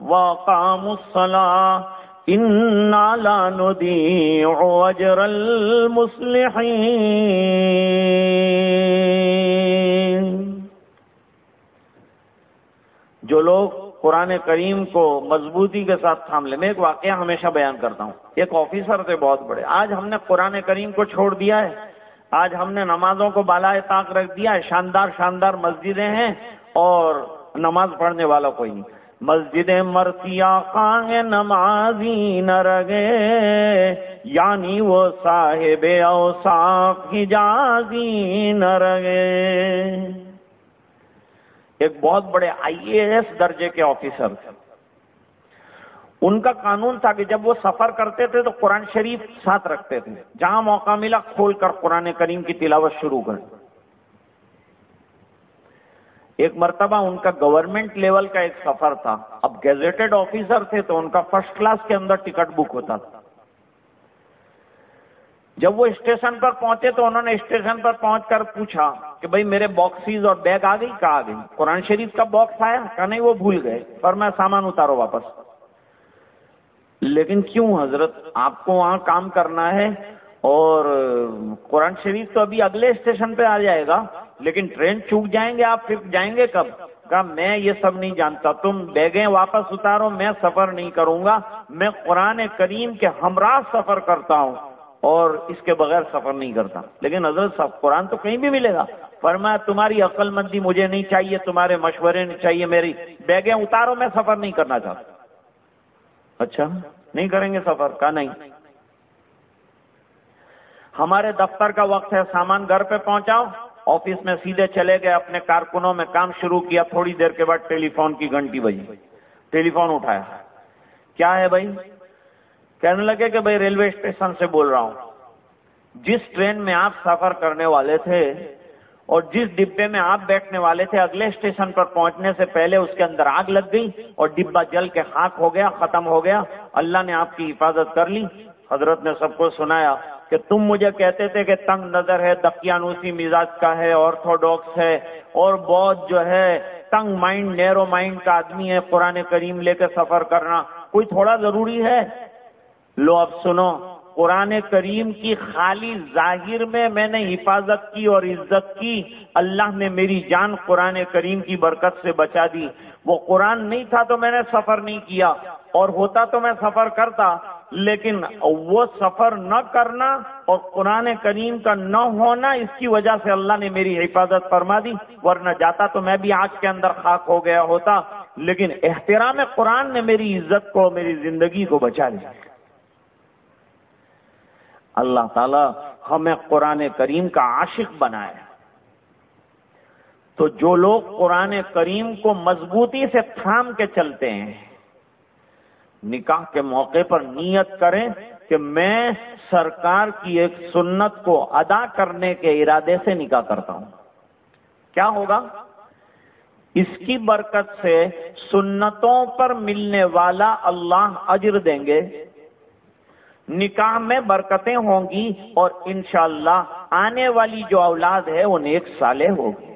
وقاموا الصلاة إنا لا نضيع أجر المصلحين۔ جو لوگ قرآن کریم کو مضبوطی کے ساتھ تھام لیں میں ایک واقعہ ہمیشہ بیان کرتا ہوں۔ ایک آفیسر تھے بہت بڑے۔ آج ہم نے قرآن کریم کو چھوڑ دیا ہے۔ آج ہم نے نمازوں کو بالائے طاق رکھ دیا ہے۔ شاندار شاندار مسجدیں ہیں اور نماز پڑھنے والا کوئی نہیں۔ مسجد مرتیا خان نمازی نہ رگے یعنی وہ صاحب اوصاف حجازی نہ رگے ایک بہت بڑے آئی اے ایس درجے کے آفیسر تھے۔ ان کا قانون تھا کہ جب وہ سفر کرتے تھے تو قرآن شریف ساتھ رکھتے تھے۔ جہاں موقع ملا کھول کر قرآن کریم کی تلاوت شروع کر ایک مرتبہ ان کا گورنمنٹ لیول کا ایک سفر تھا۔ اب گیزیٹڈ آفیسر تھے تو ان کا فرسٹ کلاس کے اندر ٹکٹ بک ہوتا تھا۔ جب وہ اسٹیشن پر پہنچے تو انہوں نے اسٹیشن پر پہنچ کر پوچھا کہ بھائی میرے باکسیز اور بیگ آ گئی؟ کہا گئی؟ قرآن شریف کا باکس آیا؟ کہ نہیں، وہ بھول گئے۔ پر میں سامان اتارو واپس۔ لیکن کیوں حضرت؟ آپ کو وہاں کام کرنا ہے اور قرآن شریف تو ابھی اگلے اسٹیشن پہ آ جائے گا۔ لیکن ٹرین چوک جائیں گے آپ، پھر جائیں گے کب؟ کہا، میں یہ سب نہیں جانتا، تم بیگیں واپس اتارو، میں سفر نہیں کروں گا، میں قرآن کریم کے ہمراہ سفر کرتا ہوں، اور اس کے بغیر سفر نہیں کرتا۔ لیکن حضرت صاحب، قرآن تو کہیں بھی ملے گا۔ فرمایا، تمہاری عقل مندی مجھے نہیں چاہیے، تمہارے مشورے نہیں چاہیے، میری بیگیں اتارو، میں سفر نہیں کرنا چاہتا۔ اچھا نہیں کریں گے سفر؟ کا نہیں۔ ہمارے دفتر کا وقت ہے، سامان گھر پہ پہنچاؤ۔ آفس میں سیدھے چلے گئے، اپنے کارکنوں میں کام شروع کیا، تھوڑی دیر کے بعد ٹیلی فون کی گھنٹی بجی۔ ٹیلی فون اٹھایا۔ کیا ہے بھائی؟ کہنے لگے کہ بھائی ریلوے اسٹیشن سے بول رہا ہوں۔ جس ٹرین میں آپ سفر کرنے والے تھے اور جس ڈبے میں آپ بیٹھنے والے تھے، اگلے اسٹیشن پر پہنچنے سے پہلے اس کے اندر آگ لگ گئی اور ڈبا جل کے خاک ہو گیا، ختم ہو گیا۔ اللہ نے آپ کی حفاظت کر لی۔ حضرت نے سب کو سنایا۔ کہ تم مجھے کہتے تھے کہ تنگ نظر ہے، دقیانوسی مزاج کا ہے آرتھوڈاکس ہے، اور بہت جو ہے، تنگ مائنڈ نیرو مائنڈ کا آدمی ہے قرآن کریم لے کے سفر کرنا۔ کوئی تھوڑا ضروری ہے؟ لو اب سنو، قرآن کریم کی خالی ظاہر میں میں نے حفاظت کی اور عزت کی۔ اللہ نے میری جان قرآن کریم کی برکت سے بچا دی۔ وہ قرآن نہیں تھا تو میں نے سفر نہیں کیا، اور ہوتا تو میں سفر کرتا لیکن وہ سفر نہ کرنا اور قرآن کریم کا نہ ہونا اس کی وجہ سے اللہ نے میری حفاظت فرما دی، ورنہ جاتا تو میں بھی آنکھ کے اندر خاک ہو گیا ہوتا۔ لیکن احترام قرآن نے میری عزت کو، میری زندگی کو بچا لیا۔ اللہ تعالی ہمیں قرآن کریم کا عاشق بنایا تو جو لوگ قرآن کریم کو مضبوطی سے تھام کے چلتے ہیں نکاح کے موقع پر نیت کریں کہ میں سرکار کی ایک سنت کو ادا کرنے کے ارادے سے نکاح کرتا ہوں۔ کیا ہوگا؟ اس کی برکت سے سنتوں پر ملنے والا اللہ اجر دیں گے۔ نکاح میں برکتیں ہوں گی اور انشاءاللہ آنے والی جو اولاد ہے وہ نیک سالے ہوگی۔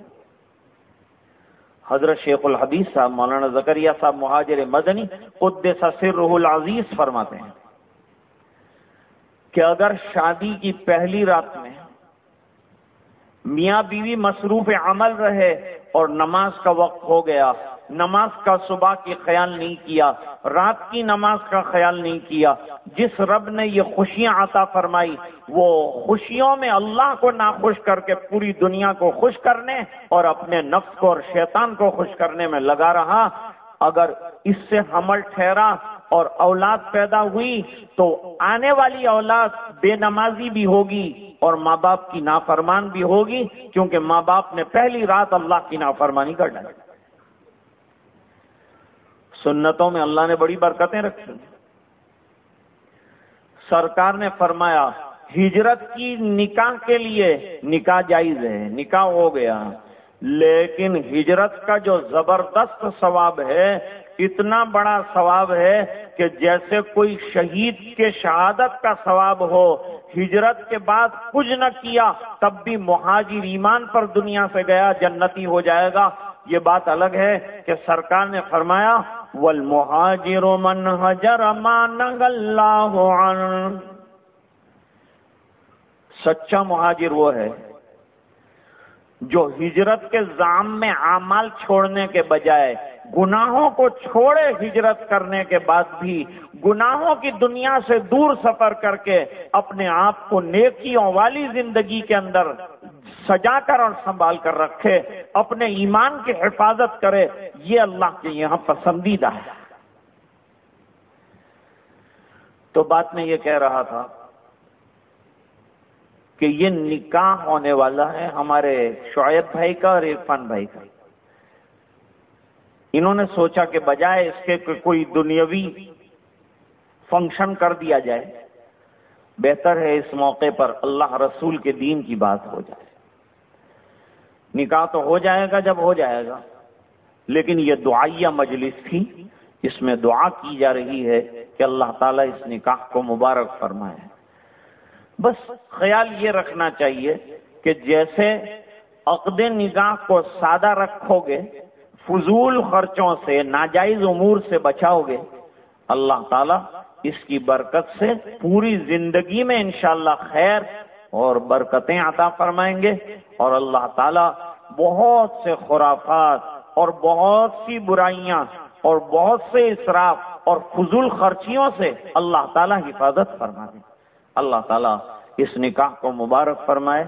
حضرت شیخ الحدیث صاحب، مولانا زکریہ صاحب مہاجر مدنی قدس سر العزیز فرماتے ہیں کہ اگر شادی کی پہلی رات میں میاں بیوی مصروف عمل رہے اور نماز کا وقت ہو گیا نماز کا صبح کی خیال نہیں کیا، رات کی نماز کا خیال نہیں کیا۔ جس رب نے یہ خوشیاں عطا فرمائی، وہ خوشیوں میں اللہ کو ناخوش کر کے پوری دنیا کو خوش کرنے اور اپنے نفس کو اور شیطان کو خوش کرنے میں لگا رہا۔ اگر اس سے حمل ٹھہرا اور اولاد پیدا ہوئی، تو آنے والی اولاد بے نمازی بھی ہوگی اور ماں باپ کی نافرمان بھی ہوگی، کیونکہ ماں باپ نے پہلی رات اللہ کی نافرمانی کر ڈالی۔ سنتوں میں اللہ نے بڑی برکتیں رکھی سرکار نے فرمایا، ہجرت کی نکاح کے لیے نکاح جائز ہے، نکاح ہو گیا۔ لیکن ہجرت کا جو زبردست ثواب ہے، اتنا بڑا ثواب ہے کہ جیسے کوئی شہید کے شہادت کا ثواب ہو، ہجرت کے بعد کچھ نہ کیا، تب بھی مہاجر ایمان پر دنیا سے گیا، جنتی ہو جائے گا۔ یہ بات الگ ہے کہ سرکار نے فرمایا والمہاجر من حجر ما اللہ عنہ سچا مہاجر وہ ہے جو ہجرت کے زام میں اعمال چھوڑنے کے بجائے گناہوں کو چھوڑے ہجرت کرنے کے بعد بھی گناہوں کی دنیا سے دور سفر کر کے اپنے آپ کو نیکیوں والی زندگی کے اندر سجا کر اور سنبھال کر رکھے، اپنے ایمان کی حفاظت کرے، یہ اللہ کے یہاں پسندیدہ ہے۔ تو بات میں یہ کہہ رہا تھا کہ یہ نکاح ہونے والا ہے ہمارے شعیب بھائی کا اور عرفان بھائی کا۔ انہوں نے سوچا کہ بجائے اس کے کوئی دنیاوی فنکشن کر دیا جائے، بہتر ہے اس موقع پر اللہ رسول کے دین کی بات ہو جائے۔ نکاح تو ہو جائے گا جب ہو جائے گا۔ لیکن یہ دعائیہ مجلس تھی، اس میں دعا کی جا رہی ہے کہ اللہ تعالیٰ اس نکاح کو مبارک فرمائے۔ بس خیال یہ رکھنا چاہیے کہ جیسے عقد نگاہ کو سادہ رکھو گے فضول خرچوں سے، ناجائز امور سے بچاؤ گے اللہ تعالیٰ اس کی برکت سے پوری زندگی میں انشاءاللہ خیر اور برکتیں عطا فرمائیں گے۔ اور اللہ تعالیٰ بہت سے خرافات اور بہت سی برائیاں اور بہت سے اسراف اور فضول خرچیوں سے اللہ تعالیٰ حفاظت فرما اللہ تعالیٰ اس نکاح کو مبارک فرمائے۔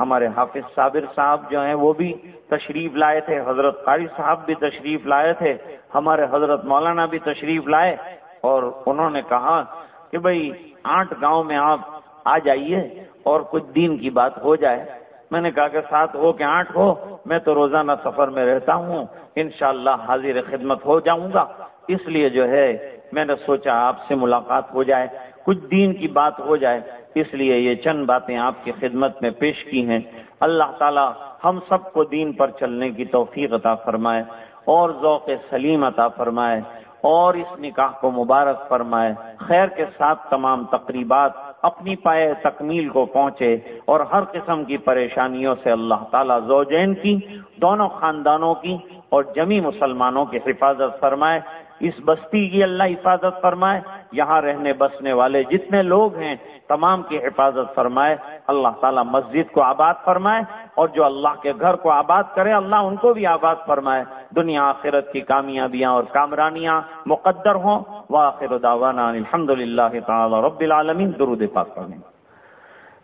ہمارے حافظ صابر صاحب جو ہیں وہ بھی تشریف لائے تھے، حضرت قاری صاحب بھی تشریف لائے تھے، ہمارے حضرت مولانا بھی تشریف لائے۔ اور انہوں نے کہا کہ بھائی، آٹھ گاؤں میں آپ آ جائیے۔ اور کچھ دین کی بات ہو جائے۔ میں نے کہا کہ سات ہو کہ آٹھ ہو، میں تو روزانہ سفر میں رہتا ہوں۔ انشاءاللہ حاضر خدمت ہو جاؤں گا۔ اس لیے جو ہے، میں نے سوچا آپ سے ملاقات ہو جائے، کچھ دین کی بات ہو جائے۔ اس لیے یہ چند باتیں آپ کی خدمت میں پیش کی ہیں۔ اللہ تعالی ہم سب کو دین پر چلنے کی توفیق عطا فرمائے اور ذوق سلیم عطا فرمائے اور اس نکاح کو مبارک فرمائے۔ خیر کے ساتھ تمام تقریبات اپنی پائے تکمیل کو پہنچے اور ہر قسم کی پریشانیوں سے اللہ تعالیٰ زوجین کی، دونوں خاندانوں کی اور جمی مسلمانوں کی حفاظت فرمائے۔ اس بستی کی اللہ حفاظت فرمائے، یہاں رہنے بسنے والے جتنے لوگ ہیں، تمام کی حفاظت فرمائے۔ اللہ تعالیٰ مسجد کو آباد فرمائے اور جو اللہ کے گھر کو آباد کرے، اللہ ان کو بھی آباد فرمائے۔ دنیا آخرت کی کامیابیاں اور کامرانیاں مقدر ہوں۔ وآخر دعوانا الحمد للہ تعالی رب العالمین۔ درود پاک کرنے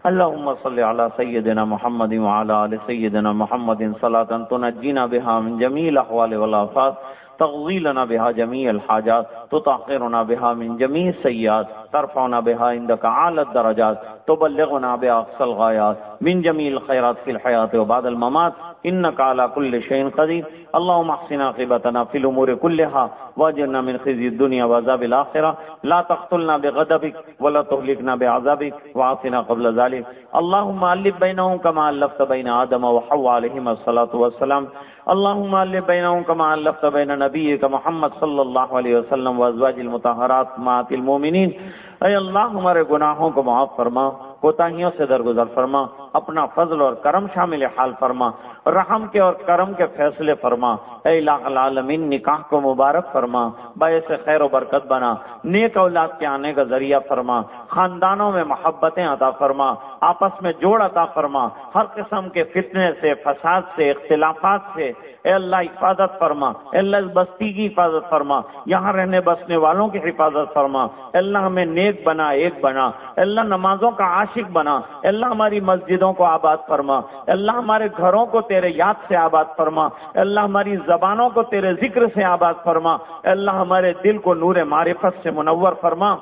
اللهم صل على سيدنا محمد وعلى ال سيدنا محمد صلاه تنجينا بها من جميع الاحوال والافات تغضي لنا بها جميع الحاجات تطهرنا بها من جميع السيئات ترفعنا بها عندك اعلى الدرجات، تبلغنا بها اقصى الغايات من جميع الخيرات في الحياه وبعد الممات انك على كل شيء قدير اللهم احسن عاقبتنا في الامور كلها واجرنا من خزي الدنيا وعذاب الاخره لا تقتلنا بغضبك ولا تهلكنا بعذابك واعطنا قبل ذلك اللهم الف بينهم كما الفت بين ادم وحواء عليهما الصلاه والسلام۔ اللهم الف بينهم كما الفت بين نبيك محمد صلى الله عليه وسلم وازواج المطهرات مات المؤمنين اے اللہ، ہمارے گناہوں کو معاف فرما، کوتاہیوں سے درگزر فرما اپنا فضل اور کرم شامل حال فرما، رحم کے اور کرم کے فیصلے فرما۔ اے الہ العالمین، نکاح کو مبارک فرما، باعث خیر و برکت بنا۔ نیک اولاد کے آنے کا ذریعہ فرما۔ خاندانوں میں محبتیں عطا فرما۔ آپس میں جوڑ عطا فرما۔ ہر قسم کے فتنے سے، فساد سے، اختلافات سے۔ اے اللہ، حفاظت فرما۔ اے اللہ، اس بستی کی حفاظت فرما۔ یہاں رہنے بسنے والوں کی حفاظت فرما۔ اے اللہ، ہمیں نیک بنا، ایک بنا۔ اے اللہ، نمازوں کا عاشق بنا۔ اے اللہ، ہماری مسجدوں کو آباد فرما۔ اللہ ہمارے گھروں کو تیرے یاد سے آباد فرما۔ اللہ ہماری زبانوں کو تیرے ذکر سے آباد فرما۔ اللہ ہمارے دل کو نور معرفت سے منور فرما۔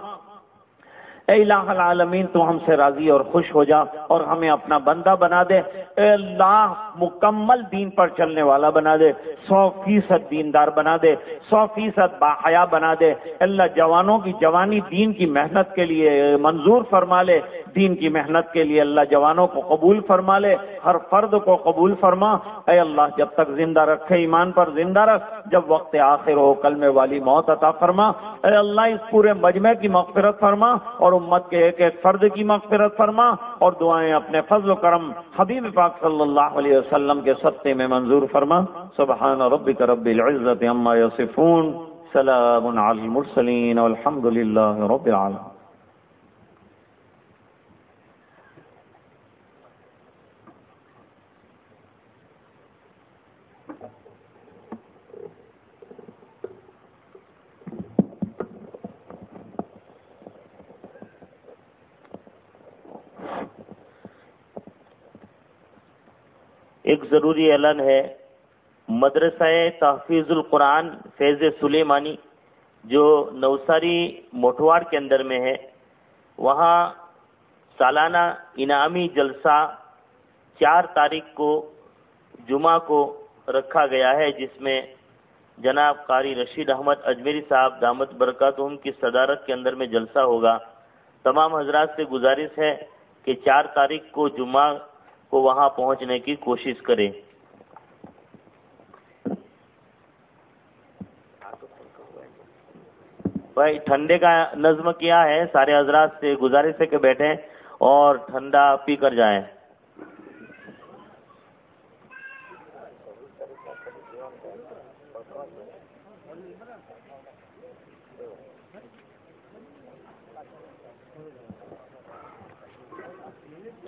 اے الہ العالمین، تو ہم سے راضی اور خوش ہو جا اور ہمیں اپنا بندہ بنا دے۔ اے اللہ مکمل دین پر چلنے والا بنا دے، سو فیصد دیندار بنا دے، سو فیصد باحیا بنا دے۔ اللہ جوانوں کی جوانی دین کی محنت کے لیے منظور فرما لے، دین کی محنت کے لیے اللہ جوانوں کو قبول فرما لے۔ ہر فرد کو قبول فرما۔ اے اللہ، جب تک زندہ رکھے ایمان پر زندہ رکھ۔ جب وقت آخر ہو کلمے والی موت عطا فرما۔ اے اللہ، اس پورے مجمع کی مغفرت فرما اور امت کے ایک ایک فرد کی مغفرت فرما اور دعائیں اپنے فضل و کرم حبیب پاک صلی اللہ علیہ وسلم وسلم کے ستے میں منظور فرما، سبحان ربک رب العزت عما یصفون، سلام علی المرسلین، والحمد للہ رب العالمین۔ ایک ضروری اعلان ہے، مدرسہ تحفیظ القرآن فیض سلیمانی، جو نوساری موٹواڑ کے اندر میں ہے، وہاں سالانہ انعامی جلسہ چار تاریخ کو، جمعہ کو رکھا گیا ہے، جس میں جناب قاری رشید احمد اجمیری صاحب دامت برکاتہم کی صدارت کے اندر میں جلسہ ہوگا۔ تمام حضرات سے گزارش ہے کہ چار تاریخ کو جمعہ کو وہاں پہنچنے کی کوشش کریں بھائی، ٹھنڈے کا نظم کیا ہے؟ سارے حضرات سے گزارش ہے کہ بیٹھیں اور ٹھنڈا پی کر جائیں۔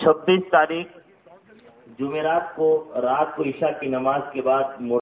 چھبیس تاریخ جمعرات کو رات کو عشاء کی نماز کے بعد